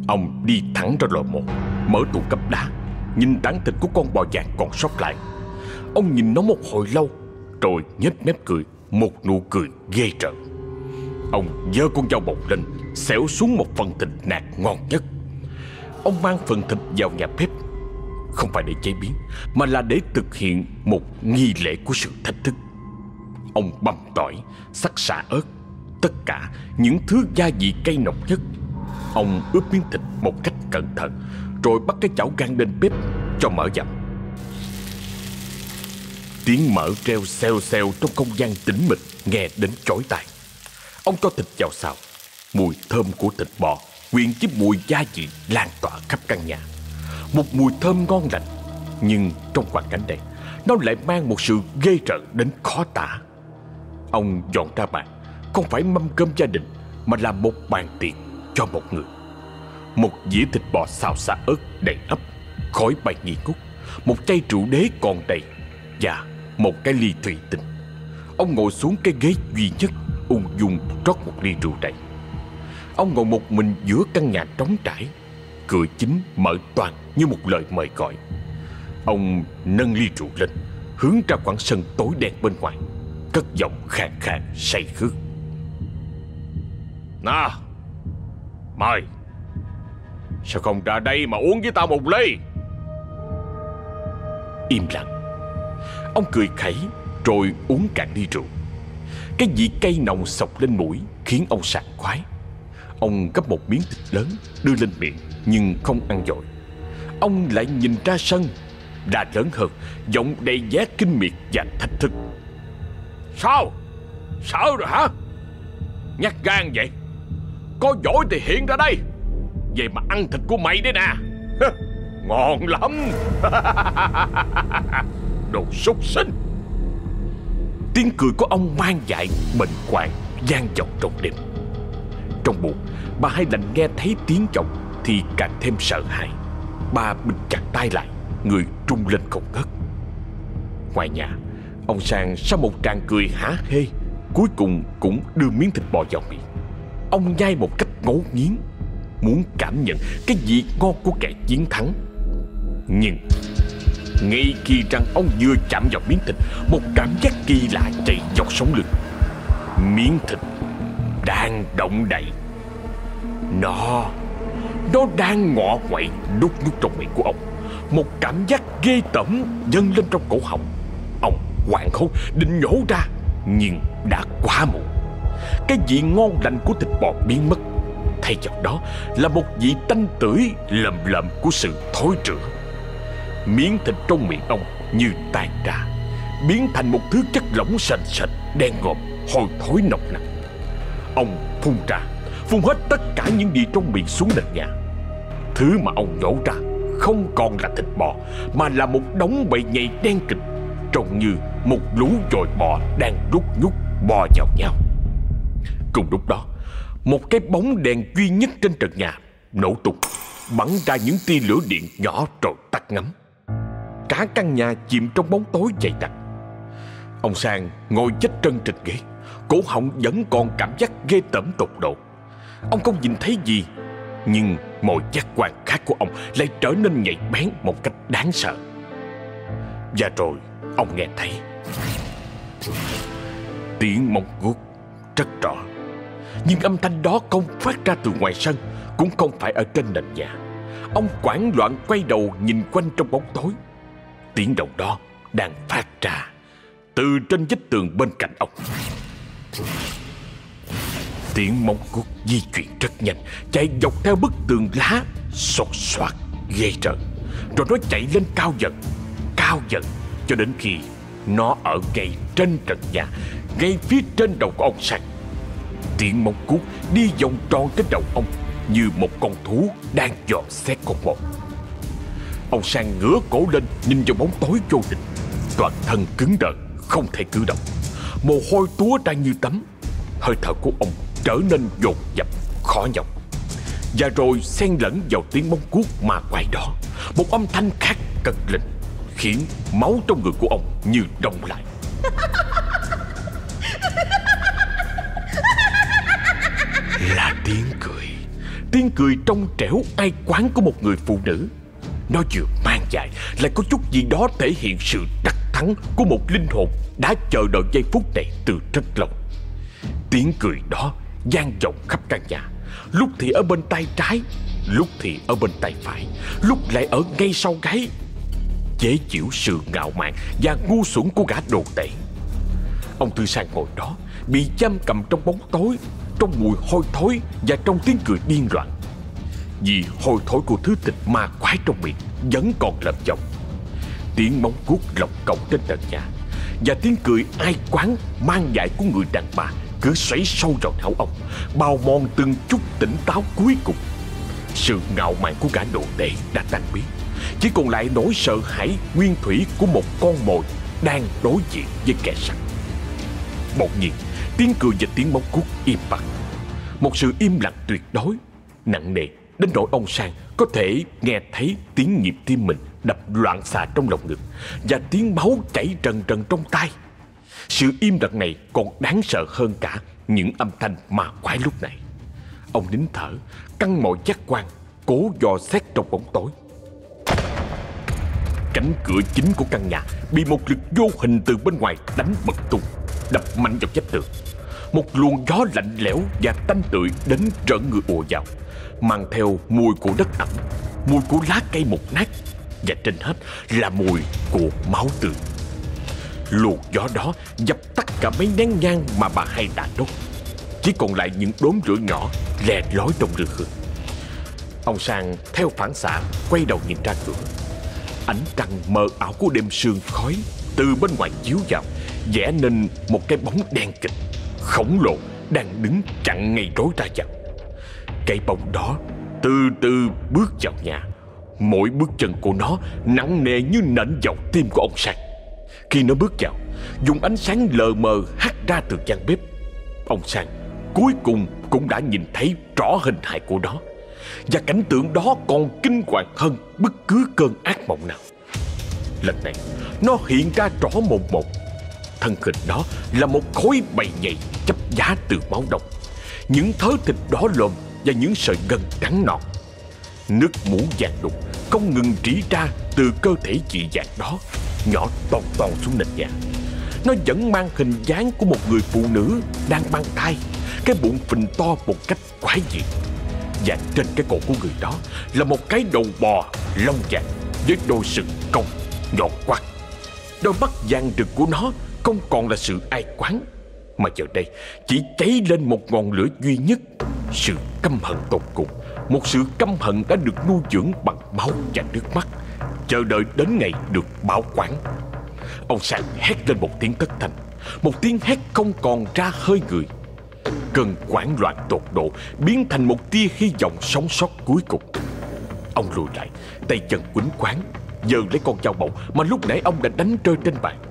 Ông đi thẳng ra lò mộ, Mở tủ cấp đá, Nhìn tảng thịt của con bò vàng còn sót lại. Ông nhìn nó một hồi lâu, Rồi nhếch mép cười, Một nụ cười ghê rợn. Ông giơ con dao bầu lên, Xẻo xuống một phần thịt nạc ngon nhất. Ông mang phần thịt vào nhà bếp không phải để chế biến Mà là để thực hiện một nghi lễ của sự thách thức. Ông băm tỏi, sắc xả ớt Tất cả những thứ gia vị cay nồng nhất. Ông ướp miếng thịt một cách cẩn thận Rồi bắt cái chảo gan lên bếp cho mở dặm Tiếng mỡ treo xeo xeo trong không gian tĩnh mịch Nghe đến chói tai. Ông cho thịt vào xào Mùi thơm của thịt bò Quyện với mùi gia vị lan tỏa khắp căn nhà. Một mùi thơm ngon lành, Nhưng trong hoàn cảnh này, Nó lại mang một sự ghê rợn đến khó tả. Ông dọn ra bàn, Không phải mâm cơm gia đình, Mà là một bàn tiệc cho một người. Một dĩa thịt bò xào xả ớt đầy ấp, Khói bay nghi ngút. Một chai rượu đế còn đầy Và một cái ly thủy tinh. Ông ngồi xuống cái ghế duy nhất, Ung dung rót một ly rượu đầy. Ông ngồi một mình giữa căn nhà trống trải Cửa chính mở toàn như một lời mời gọi. Ông nâng ly rượu lên Hướng ra khoảng sân tối đen bên ngoài. Cất giọng khàn khàn say khước. Nào Mời. Sao không ra đây mà uống với tao một ly? Im lặng. Ông cười khẩy Rồi uống cạn ly rượu. Cái vị cay nồng sọc lên mũi Khiến ông sảng khoái. Ông gấp một miếng thịt lớn Đưa lên miệng nhưng không ăn dội. Ông lại nhìn ra sân, đà lớn hơn, Giọng đầy giá kinh miệt và thách thức. Sao? Sợ rồi hả? Nhát gan vậy. Có giỏi thì hiện ra đây. Về mà ăn thịt của mày đấy nè. Ngon lắm. Đồ súc sinh. Tiếng cười của ông mang dại Bệnh quạng gian vọng trong đêm. Trong buồn, Bà hai lành nghe thấy tiếng chồng thì càng thêm sợ hãi. Ba bình chặt tay lại, Người trung lên không ngớt. Ngoài nhà, Ông Sang sau một tràng cười hả hê, Cuối cùng cũng đưa miếng thịt bò vào miệng. Ông nhai một cách ngấu nghiến, Muốn cảm nhận cái vị ngon của kẻ chiến thắng. Nhưng, ngay khi răng ông vừa chạm vào miếng thịt, Một cảm giác kỳ lạ chạy dọc sống lưng. Miếng thịt đang động đậy. Nó nó đang ngọ quậy Nút nhút trong miệng của ông. Một cảm giác ghê tởm dâng lên trong cổ họng. Ông hoảng hốt, định nhổ ra, Nhưng đã quá muộn. Cái vị ngon lành của thịt bò biến mất. Thay vào đó là một vị tanh tưởi lầm lầm của sự thối rữa Miếng thịt trong miệng ông như tan ra, Biến thành một thứ chất lỏng sền sệt Đen ngòm, hôi thối nồng nặc. Ông phun ra, Phun hết tất cả những gì trong miệng xuống nền nhà. Thứ mà ông nhổ ra Không còn là thịt bò, Mà là một đống bầy nhầy đen kịch, Trông như một lũ dồi bò Đang rút nhút bò vào nhau. Cùng lúc đó, Một cái bóng đèn duy nhất trên trần nhà Nổ tung, Bắn ra những tia lửa điện nhỏ rồi tắt ngấm. Cả căn nhà chìm trong bóng tối dày đặc. Ông Sang ngồi chết trân trên ghế, Cổ họng vẫn còn cảm giác ghê tởm tột độ. Ông không nhìn thấy gì, Nhưng mọi giác quan khác của ông Lại trở nên nhạy bén một cách đáng sợ. Và rồi, ông nghe thấy. Tiếng mông guốc rất rõ. Nhưng âm thanh đó không phát ra từ ngoài sân, Cũng không phải ở trên nền nhà. Ông quảng loạn quay đầu nhìn quanh trong bóng tối. Tiếng động đó đang phát ra Từ trên vách tường bên cạnh ông. Tiếng móng guốc di chuyển rất nhanh, Chạy dọc theo bức tường lá Xột xoạt ghê rợn. Rồi nó chạy lên cao dần Cao dần, cho đến khi Nó ở ngay trên trần nhà, Ngay phía trên đầu của ông sạch Tiếng móng cuốc đi vòng tròn trên đầu ông, Như một con thú đang dò xét con mồi. Ông Sang ngửa cổ lên, nhìn vào bóng tối vô định Toàn thân cứng đờ, Không thể cử động. Mồ hôi túa ra như tắm. Hơi thở của ông trở nên dồn dập, Khó nhọc. Và rồi xen lẫn vào tiếng bóng cuốc mà quay đó. Một âm thanh khác cất lên, Khiến máu trong người của ông như đông lại. Là tiếng cười. Tiếng cười trong trẻo ai quán của một người phụ nữ. Nó vừa mang dài, Lại có chút gì đó thể hiện sự đắc thắng Của một linh hồn Đã chờ đợi giây phút này từ rất lâu. Tiếng cười đó gian rộng khắp căn nhà. Lúc thì ở bên tay trái, Lúc thì ở bên tay phải. Lúc lại ở ngay sau gáy Chế chịu sự ngạo mạn Và ngu xuẩn của gã đồ tệ Ông Tư Sang ngồi đó, Bị giam cầm trong bóng tối, Trong mùi hôi thối Và trong tiếng cười điên loạn. Vì hôi thối của thứ thịt ma quái trong miệng Vẫn còn lợp giọng. Tiếng móng cuốc lọc cọc trên trần nhà Và tiếng cười ai quán Mang dại của người đàn bà cứ xoáy sâu vào não ông, Bao mòn từng chút tỉnh táo cuối cùng. Sự ngạo mạn của gã đồ tệ đã tan biến. Chỉ còn lại nỗi sợ hãi nguyên thủy của một con mồi Đang đối diện với kẻ săn. Bỗng nhiên, Tiếng cười và tiếng móng cuốc im bặt. Một sự im lặng tuyệt đối, Nặng nề, đến nỗi ông Sang Có thể nghe thấy tiếng nhịp tim mình Đập loạn xạ trong lòng ngực Và tiếng máu chảy trần trần trong tai. Sự im lặng này còn đáng sợ hơn cả Những âm thanh ma quái lúc này. Ông nín thở, Căng mọi giác quan, Cố dò xét trong bóng tối. Cánh cửa chính của căn nhà Bị một lực vô hình từ bên ngoài đánh bật tung, Đập mạnh vào vách tường. Một luồng gió lạnh lẽo và tanh tưởi đến rợn người ùa vào, Mang theo mùi của đất ẩm, Mùi của lá cây mục nát Và trên hết là mùi của máu tươi. Luồng gió đó dập tắt cả mấy nén nhang mà bà hay đã đốt Chỉ còn lại những đốm lửa nhỏ, lè lói trong rừng hương. Ông Sang theo phản xạ, quay đầu nhìn ra cửa. Ánh trăng mờ ảo của đêm sương khói Từ bên ngoài chiếu vào, vẽ nên một cái bóng đen kịch, Khổng lồ, đang đứng chặn ngay rối ra vào. Cái bóng đó từ từ bước vào nhà. Mỗi bước chân của nó nặng nề như nện vào tim của ông Sang. Khi nó bước vào Dùng ánh sáng lờ mờ hắt ra từ gian bếp. Ông Sang cuối cùng cũng đã nhìn thấy rõ hình hài của nó. Và cảnh tượng đó còn kinh hoàng hơn bất cứ cơn ác mộng nào. Lần này nó hiện ra rõ mồn một. Thân hình đó là một khối bầy nhầy chấp giá từ máu độc, Những thớ thịt đỏ lồm và những sợi gân trắng nọt Nước mũ vàng đục, không ngừng rỉ ra từ cơ thể chị vàng đó, Nhỏ toàn toàn xuống nền nhà. Nó vẫn mang hình dáng của một người phụ nữ đang mang thai, Cái bụng phình to một cách quái dị. Và trên cái cổ của người đó là một cái đầu bò lông vàng với đôi sừng cong nhọn quắt Đôi mắt vàng rực của nó không còn là sự ai quán, Mà giờ đây chỉ cháy lên một ngọn lửa duy nhất, Sự căm hận tột cùng. Một sự căm hận đã được nuôi dưỡng bằng máu và nước mắt. Chờ đợi đến ngày được bảo quản. Ông Sang hét lên một tiếng thất thanh. Một tiếng hét không còn ra hơi người. Cơn hoảng loạn tột độ Biến thành một tia hy vọng sống sót cuối cùng. Ông lùi lại, Tay chân quýnh quán, Giờ lấy con dao bầu Mà lúc nãy ông đã đánh rơi trên bàn.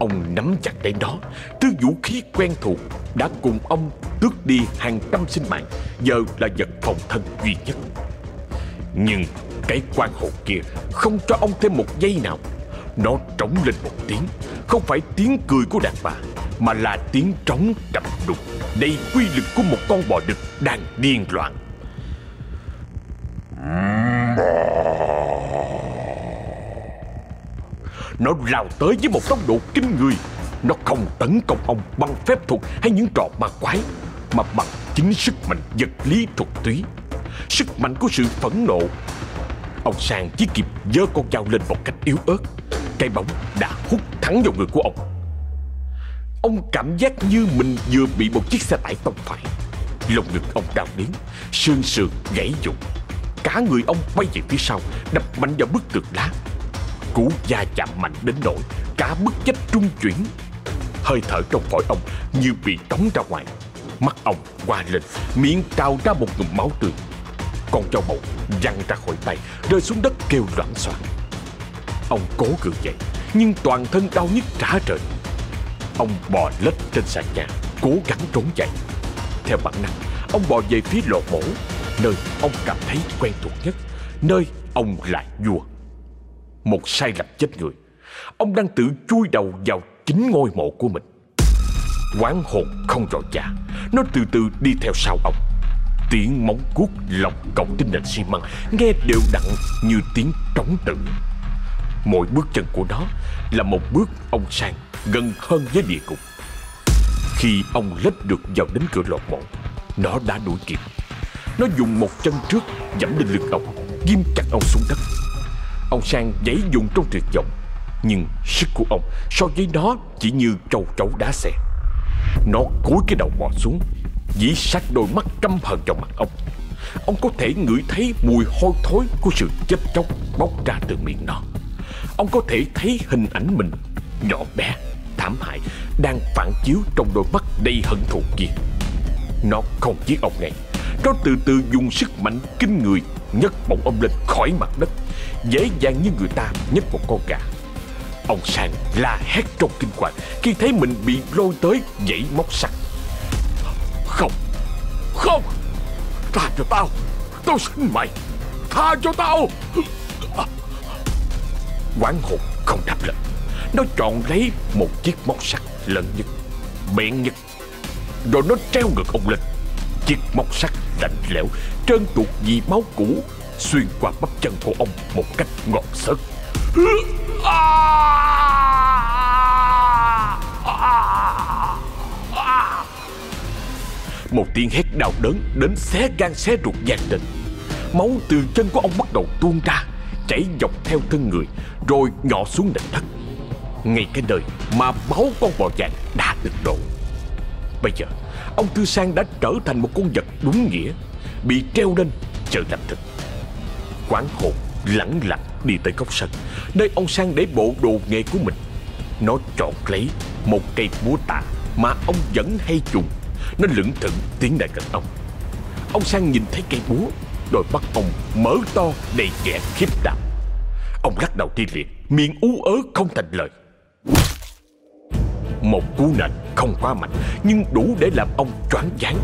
Ông nắm chặt lấy đó. Thứ vũ khí quen thuộc Đã cùng ông tước đi hàng trăm sinh mạng. Giờ là vật phòng thân duy nhất. Nhưng cái quan hộ kia Không cho ông thêm một giây nào. Nó trống lên một tiếng. Không phải tiếng cười của đàn bà, Mà là tiếng trống đập đục. Đầy quy lực của một con bò đực Đang điên loạn. Nó lao tới với một tốc độ kinh người. Nó không tấn công ông bằng phép thuật hay những trò ma quái, Mà bằng chính sức mạnh vật lý thuật túy. Sức mạnh của sự phẫn nộ. Ông Sang chỉ kịp giơ con dao lên một cách yếu ớt. Cây bóng đã hút thẳng vào người của ông. Ông cảm giác như mình vừa bị một chiếc xe tải tông phải. Lồng ngực ông đau điếng Xương sườn gãy dụng. Cả người ông quay về phía sau, Đập mạnh vào bức tường đá. Cú da chạm mạnh đến nỗi Cả bức chết trung chuyển. Hơi thở trong phổi ông như bị tống ra ngoài. Mắt ông qua lên, Miệng trào ra một ngụm máu tươi. Con dao bầu văng ra khỏi tay, Rơi xuống đất kêu loạn soạn Ông cố gượng dậy, Nhưng toàn thân đau nhức trả trời. Ông bò lết trên sàn nhà, Cố gắng trốn chạy. Theo bản năng, Ông bò về phía lò mổ, Nơi ông cảm thấy quen thuộc nhất, Nơi ông là vua. Một sai lầm chết người. Ông đang tự chui đầu vào chính ngôi mộ của mình. Quán hồn không rõ chả Nó từ từ đi theo sau ông. Tiếng móng cuốc lọc cọc trên nền xi măng Nghe đều đặn như tiếng trống tự. Mỗi bước chân của nó Là một bước ông sang Gần hơn với địa cục Khi ông lết được vào đến cửa lọt mộ, Nó đã đuổi kịp. Nó dùng một chân trước Dẫm lên lưng ông, Ghim chặt ông xuống đất. Ông Sang dãy dùng trong tuyệt vọng. Nhưng sức của ông so với nó Chỉ như trâu trấu đá xe Nó cúi cái đầu bò xuống dĩ sát đôi mắt căm hận vào mặt ông. Ông có thể ngửi thấy mùi hôi thối Của sự chết chóc bốc ra từ miệng nó. Ông có thể thấy hình ảnh mình Nhỏ bé, thảm hại Đang phản chiếu trong đôi mắt đầy hận thù kia. Nó không giết ông ngay. Nó từ từ dùng sức mạnh kinh người nhấc bổng ông lên khỏi mặt đất, Dễ dàng như người ta nhấc một con gà. Ông Sang la hét trong kinh hoàng, Khi thấy mình bị lôi tới dãy móc sắt. Không Không, Tha cho tao tao xin mày, Tha cho tao. Quán hồn không đáp lời, Nó chọn lấy một chiếc móc sắt lớn nhất Miệng nhất. Rồi nó treo ngược ông lên Chiếc móc sắt lạnh lẽo Trơn tuột vì máu cũ, Xuyên qua bắp chân của ông một cách ngọt sớt. Một tiếng hét đau đớn đến xé gan xé ruột gian đình. Máu từ chân của ông bắt đầu tuôn ra, Chảy dọc theo thân người, Rồi nhỏ xuống nền đất. Ngay cái nơi mà máu con bò vàng đã được đổ. Bây giờ, Ông Tư Sang đã trở thành một con vật đúng nghĩa. Bị treo lên chờ làm thịt Quán hồn lẳng lặng đi tới góc sân. Nơi ông Sang để bộ đồ nghề của mình. Nó chọn lấy một cây búa tạ Mà ông vẫn hay dùng. Nó lững thững tiến lại gần ông. Ông Sang nhìn thấy cây búa, Đôi mắt ông mở to đầy vẻ khiếp đảm. Ông lắc đầu đi liệt Miệng ú ớ không thành lời. Một cú nện không quá mạnh, Nhưng đủ để làm ông choáng váng.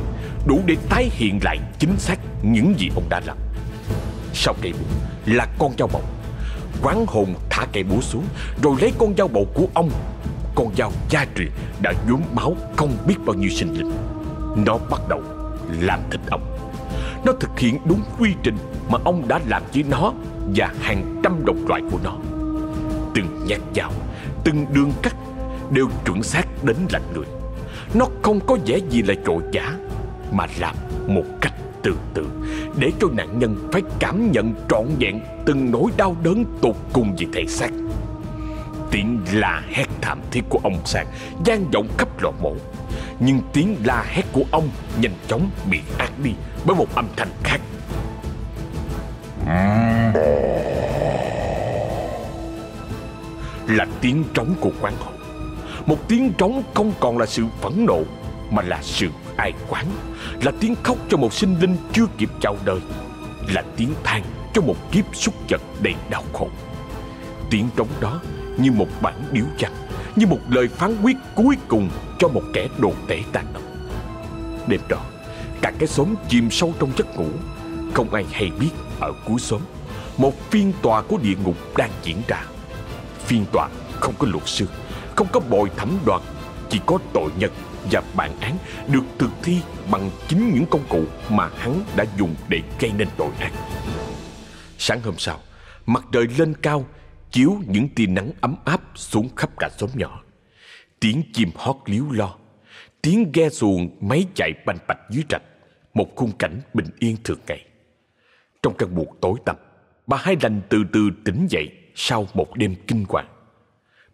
Đủ để tái hiện lại chính xác những gì ông đã làm. Sau cây búa là con dao bầu. Quán hồn thả cây búa xuống Rồi lấy con dao bầu của ông. Con dao gia truyền đã nhuốm máu không biết bao nhiêu sinh linh. Nó bắt đầu làm thịt ông. Nó thực hiện đúng quy trình mà ông đã làm với nó và hàng trăm đồng loại của nó. Từng nhát dao, từng đường cắt đều chuẩn xác đến lạnh người. Nó không có vẻ gì là trội giả mà làm một cách từ từ, để cho nạn nhân phải cảm nhận trọn vẹn từng nỗi đau đớn tột cùng về thể xác. Tiếng la hét thảm thiết của ông Sang gian vọng khắp lò mộ Nhưng tiếng la hét của ông nhanh chóng bị át đi bởi một âm thanh khác Là tiếng trống của quán hồn Một tiếng trống không còn là sự phẫn nộ, Mà là sự ai quán Là tiếng khóc cho một sinh linh chưa kịp chào đời, Là tiếng than cho một kiếp súc vật đầy đau khổ. Tiếng trống đó như một bản điếu văn Như một lời phán quyết cuối cùng cho một kẻ đồ tể tàn độc Đêm đó, Cả cái xóm chìm sâu trong giấc ngủ. Không ai hay biết ở cuối xóm, Một phiên tòa của địa ngục đang diễn ra. Phiên tòa không có luật sư, Không có bồi thẩm đoàn Chỉ có tội nhân và bản án Được thực thi bằng chính những công cụ Mà hắn đã dùng để gây nên tội ác. Sáng hôm sau Mặt trời lên cao Chiếu những tia nắng ấm áp xuống khắp cả xóm nhỏ. Tiếng chim hót líu lo Tiếng ghe xuồng máy chạy bành bạch dưới trạch Một khung cảnh bình yên thường ngày. Trong căn buồng tối tăm Bà Hai Lành từ từ tỉnh dậy Sau một đêm kinh hoàng.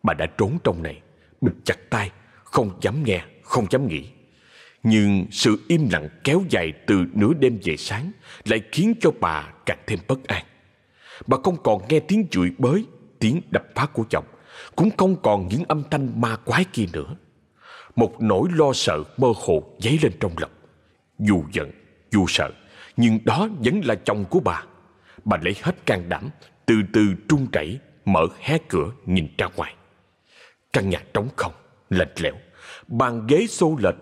Bà đã trốn trong này Bịt chặt tay Không dám nghe, không dám nghĩ. Nhưng sự im lặng kéo dài từ nửa đêm về sáng Lại khiến cho bà càng thêm bất an. Bà không còn nghe tiếng chửi bới Tiếng đập phá của chồng Cũng không còn những âm thanh ma quái kia nữa. Một nỗi lo sợ mơ hồ dấy lên trong lòng. Dù giận, dù sợ, Nhưng đó vẫn là chồng của bà. Bà lấy hết can đảm Từ từ trung chảy Mở hé cửa nhìn ra ngoài. Căn nhà trống không lạnh lẽo. Bàn ghế xô lệch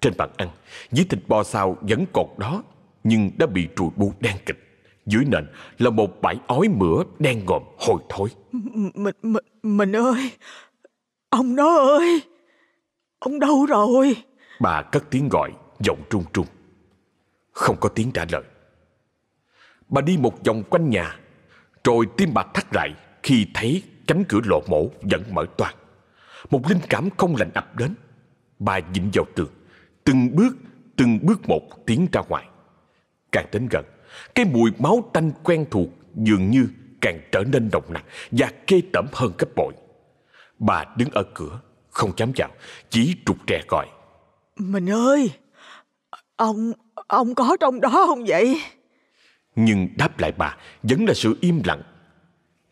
Trên bàn ăn. Dĩ thịt bò xào vẫn còn đó Nhưng đã bị trùi bu đen kịch. Dưới nền là một bãi ói mửa đen ngòm hồi thối. Mình, mình, mình ơi! Ông nó ơi! Ông đâu rồi? Bà cất tiếng gọi Giọng trung trung. Không có tiếng trả lời. Bà đi một vòng quanh nhà Rồi tim bà thắt lại Khi thấy cánh cửa lộ mổ vẫn mở toang Một linh cảm không lành ập đến. Bà dịnh vào tường. Từng bước Từng bước một tiến ra ngoài. Càng đến gần Cái mùi máu tanh quen thuộc Dường như càng trở nên nồng nặc Và kê tẩm hơn gấp bội. Bà đứng ở cửa Không dám vào Chỉ trục trè gọi. Mình ơi! Ông Ông có trong đó không vậy? Nhưng đáp lại bà Vẫn là sự im lặng.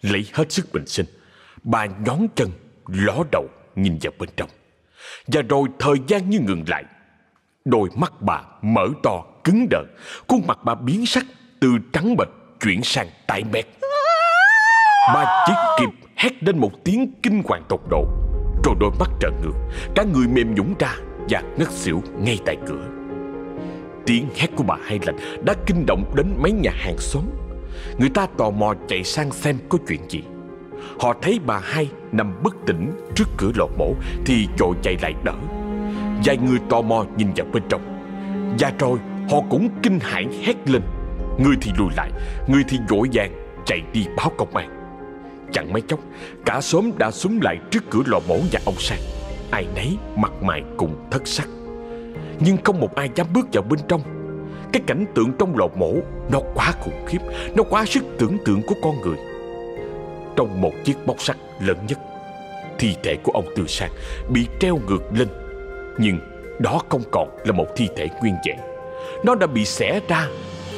Lấy hết sức bình sinh Bà nhón chân Ló đầu nhìn vào bên trong. Và rồi thời gian như ngừng lại, Đôi mắt bà mở to, cứng đờ, Khuôn mặt bà biến sắc, Từ trắng bệch chuyển sang tái mét. Bà chỉ kịp hét lên một tiếng kinh hoàng tột độ, Rồi đôi mắt trợn ngược, Cả người mềm nhũng ra Và ngất xỉu ngay tại cửa. Tiếng hét của bà Hai Lành Đã kinh động đến mấy nhà hàng xóm. Người ta tò mò chạy sang xem có chuyện gì. Họ thấy bà Hai nằm bất tỉnh trước cửa lò mổ Thì vội chạy lại đỡ. Vài người tò mò nhìn vào bên trong. Và rồi họ cũng kinh hãi hét lên. Người thì lùi lại, Người thì vội vàng chạy đi báo công an. Chẳng mấy chốc, Cả xóm đã súng lại trước cửa lò mổ nhà ông Sang. Ai nấy mặt mày cùng thất sắc. Nhưng không một ai dám bước vào bên trong. Cái cảnh tượng trong lò mổ Nó quá khủng khiếp, Nó quá sức tưởng tượng của con người. Trong một chiếc bóc sắt lớn nhất. Thi thể của ông từ Sang Bị treo ngược lên, Nhưng đó không còn là một thi thể nguyên vẹn. Nó đã bị xẻ ra,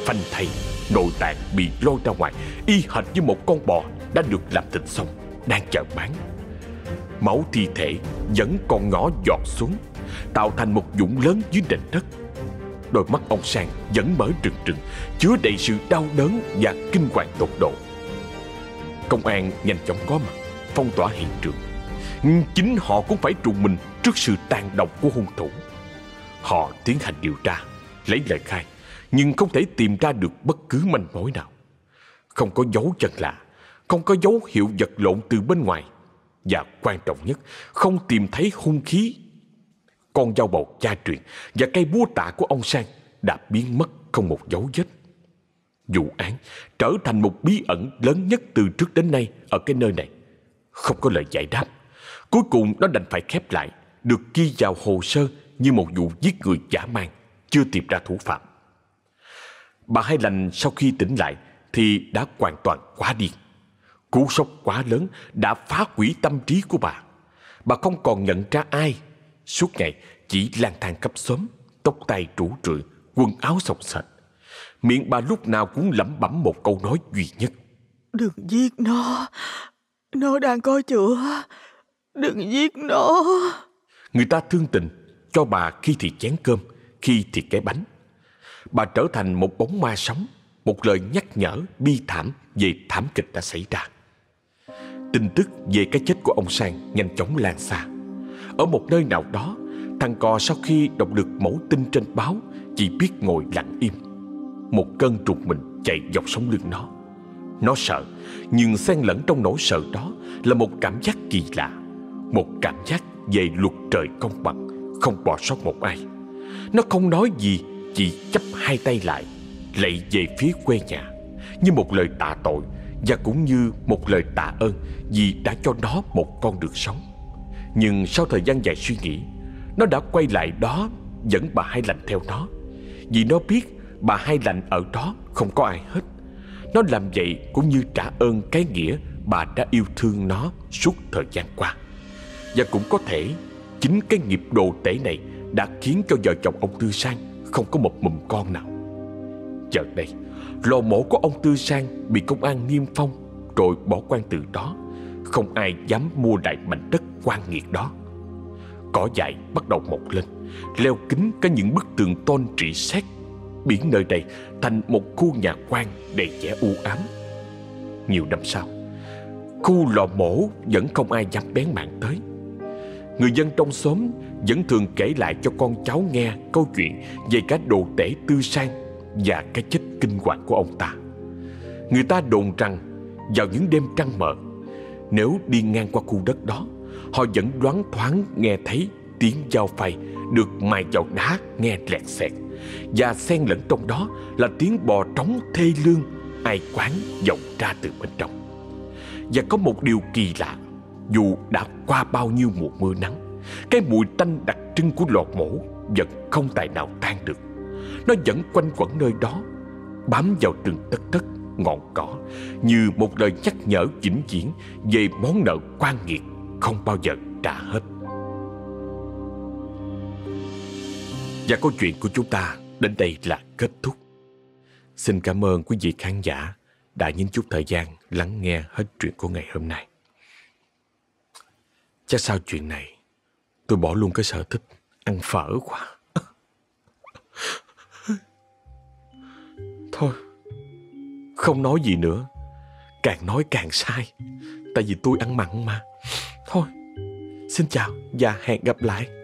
Phanh thây, Nội tạng bị lôi ra ngoài, Y hệt như một con bò đã được làm thịt xong, Đang chờ bán. Máu thi thể vẫn còn ngõ giọt xuống, Tạo thành một vũng lớn dưới nền đất. Đôi mắt ông Sang vẫn mở trừng trừng Chứa đầy sự đau đớn và kinh hoàng tột độ. Công an nhanh chóng có mặt, Phong tỏa hiện trường. Chính họ cũng phải trùng mình Trước sự tàn độc của hung thủ. Họ tiến hành điều tra, Lấy lời khai, Nhưng không thể tìm ra được bất cứ manh mối nào. Không có dấu chân lạ, Không có dấu hiệu vật lộn từ bên ngoài. Và quan trọng nhất, Không tìm thấy hung khí. Con dao bầu cha truyền Và cây búa tạ của ông Sang Đã biến mất không một dấu vết. Vụ án trở thành một bí ẩn lớn nhất từ trước đến nay Ở cái nơi này. Không có lời giải đáp. Cuối cùng nó đành phải khép lại, Được ghi vào hồ sơ như một vụ giết người giả mang, Chưa tìm ra thủ phạm. Bà Hai Lành sau khi tỉnh lại Thì đã hoàn toàn quá điên Cú sốc quá lớn đã phá hủy tâm trí của bà. Bà không còn nhận ra ai. Suốt ngày chỉ lang thang cấp xóm, Tóc tay rủ rượi, Quần áo sọc sệt Miệng bà lúc nào cũng lẩm bẩm một câu nói duy nhất. Đừng giết nó. Nó đang coi chữa. Đừng giết nó. Người ta thương tình Cho bà khi thì chén cơm Khi thì cái bánh. Bà trở thành một bóng ma sống Một lời nhắc nhở bi thảm Về thảm kịch đã xảy ra. Tin tức về cái chết của ông Sang Nhanh chóng lan xa. Ở một nơi nào đó Thằng cò sau khi đọc được mẫu tin trên báo Chỉ biết ngồi lặng im một cơn trục mình chạy dọc sống lưng nó. Nó sợ, Nhưng xen lẫn trong nỗi sợ đó Là một cảm giác kỳ lạ, Một cảm giác về luật trời công bằng, Không bỏ sót một ai. Nó không nói gì, Chỉ chấp hai tay lại, Lạy về phía quê nhà, Như một lời tạ tội Và cũng như một lời tạ ơn Vì đã cho nó một con đường sống. Nhưng sau thời gian dài suy nghĩ, Nó đã quay lại đó Dẫn bà Hai Lành theo nó, Vì nó biết bà Hai lạnh ở đó, Không có ai hết. Nó làm vậy cũng như trả ơn cái nghĩa Bà đã yêu thương nó suốt thời gian qua. Và cũng có thể Chính cái nghiệp đồ tể này Đã khiến cho vợ chồng ông Tư Sang Không có một mầm con nào. Chợ đây, Lò mổ của ông Tư Sang Bị công an niêm phong, Rồi bỏ quan từ đó. Không ai dám mua lại mảnh đất quan nghiệt đó. Cỏ dại bắt đầu mọc lên, Leo kính cả những bức tường tôn trị xét biến nơi đây thành một khu nhà quan đầy vẻ u ám. Nhiều năm sau, khu lò mổ vẫn không ai dám bén mạng tới. Người dân trong xóm vẫn thường kể lại cho con cháu nghe câu chuyện về cái đồ tể tư sang và cái chết kinh hoàng của ông ta. Người ta đồn rằng vào những đêm trăng mờ, nếu đi ngang qua khu đất đó, họ vẫn đoán thoáng nghe thấy tiếng dao phay được mài vào đá nghe lẹt xẹt và xen lẫn trong đó là tiếng bò trống thê lương ai quán vọng ra từ bên trong. Và có một điều kỳ lạ, dù đã qua bao nhiêu mùa mưa nắng, cái mùi tanh đặc trưng của lò mổ vẫn không tài nào tan được. Nó vẫn quanh quẩn nơi đó, bám vào từng tất tất ngọn cỏ như một lời nhắc nhở vĩnh viễn về món nợ quan nghiệt không bao giờ trả hết. Và câu chuyện của chúng ta đến đây là kết thúc. Xin cảm ơn quý vị khán giả đã nhìn chút thời gian lắng nghe hết chuyện của ngày hôm nay. Chắc sau chuyện này, tôi bỏ luôn cái sở thích ăn phở quá. Thôi, không nói gì nữa. Càng nói càng sai. Tại vì tôi ăn mặn mà. Thôi, xin chào và hẹn gặp lại.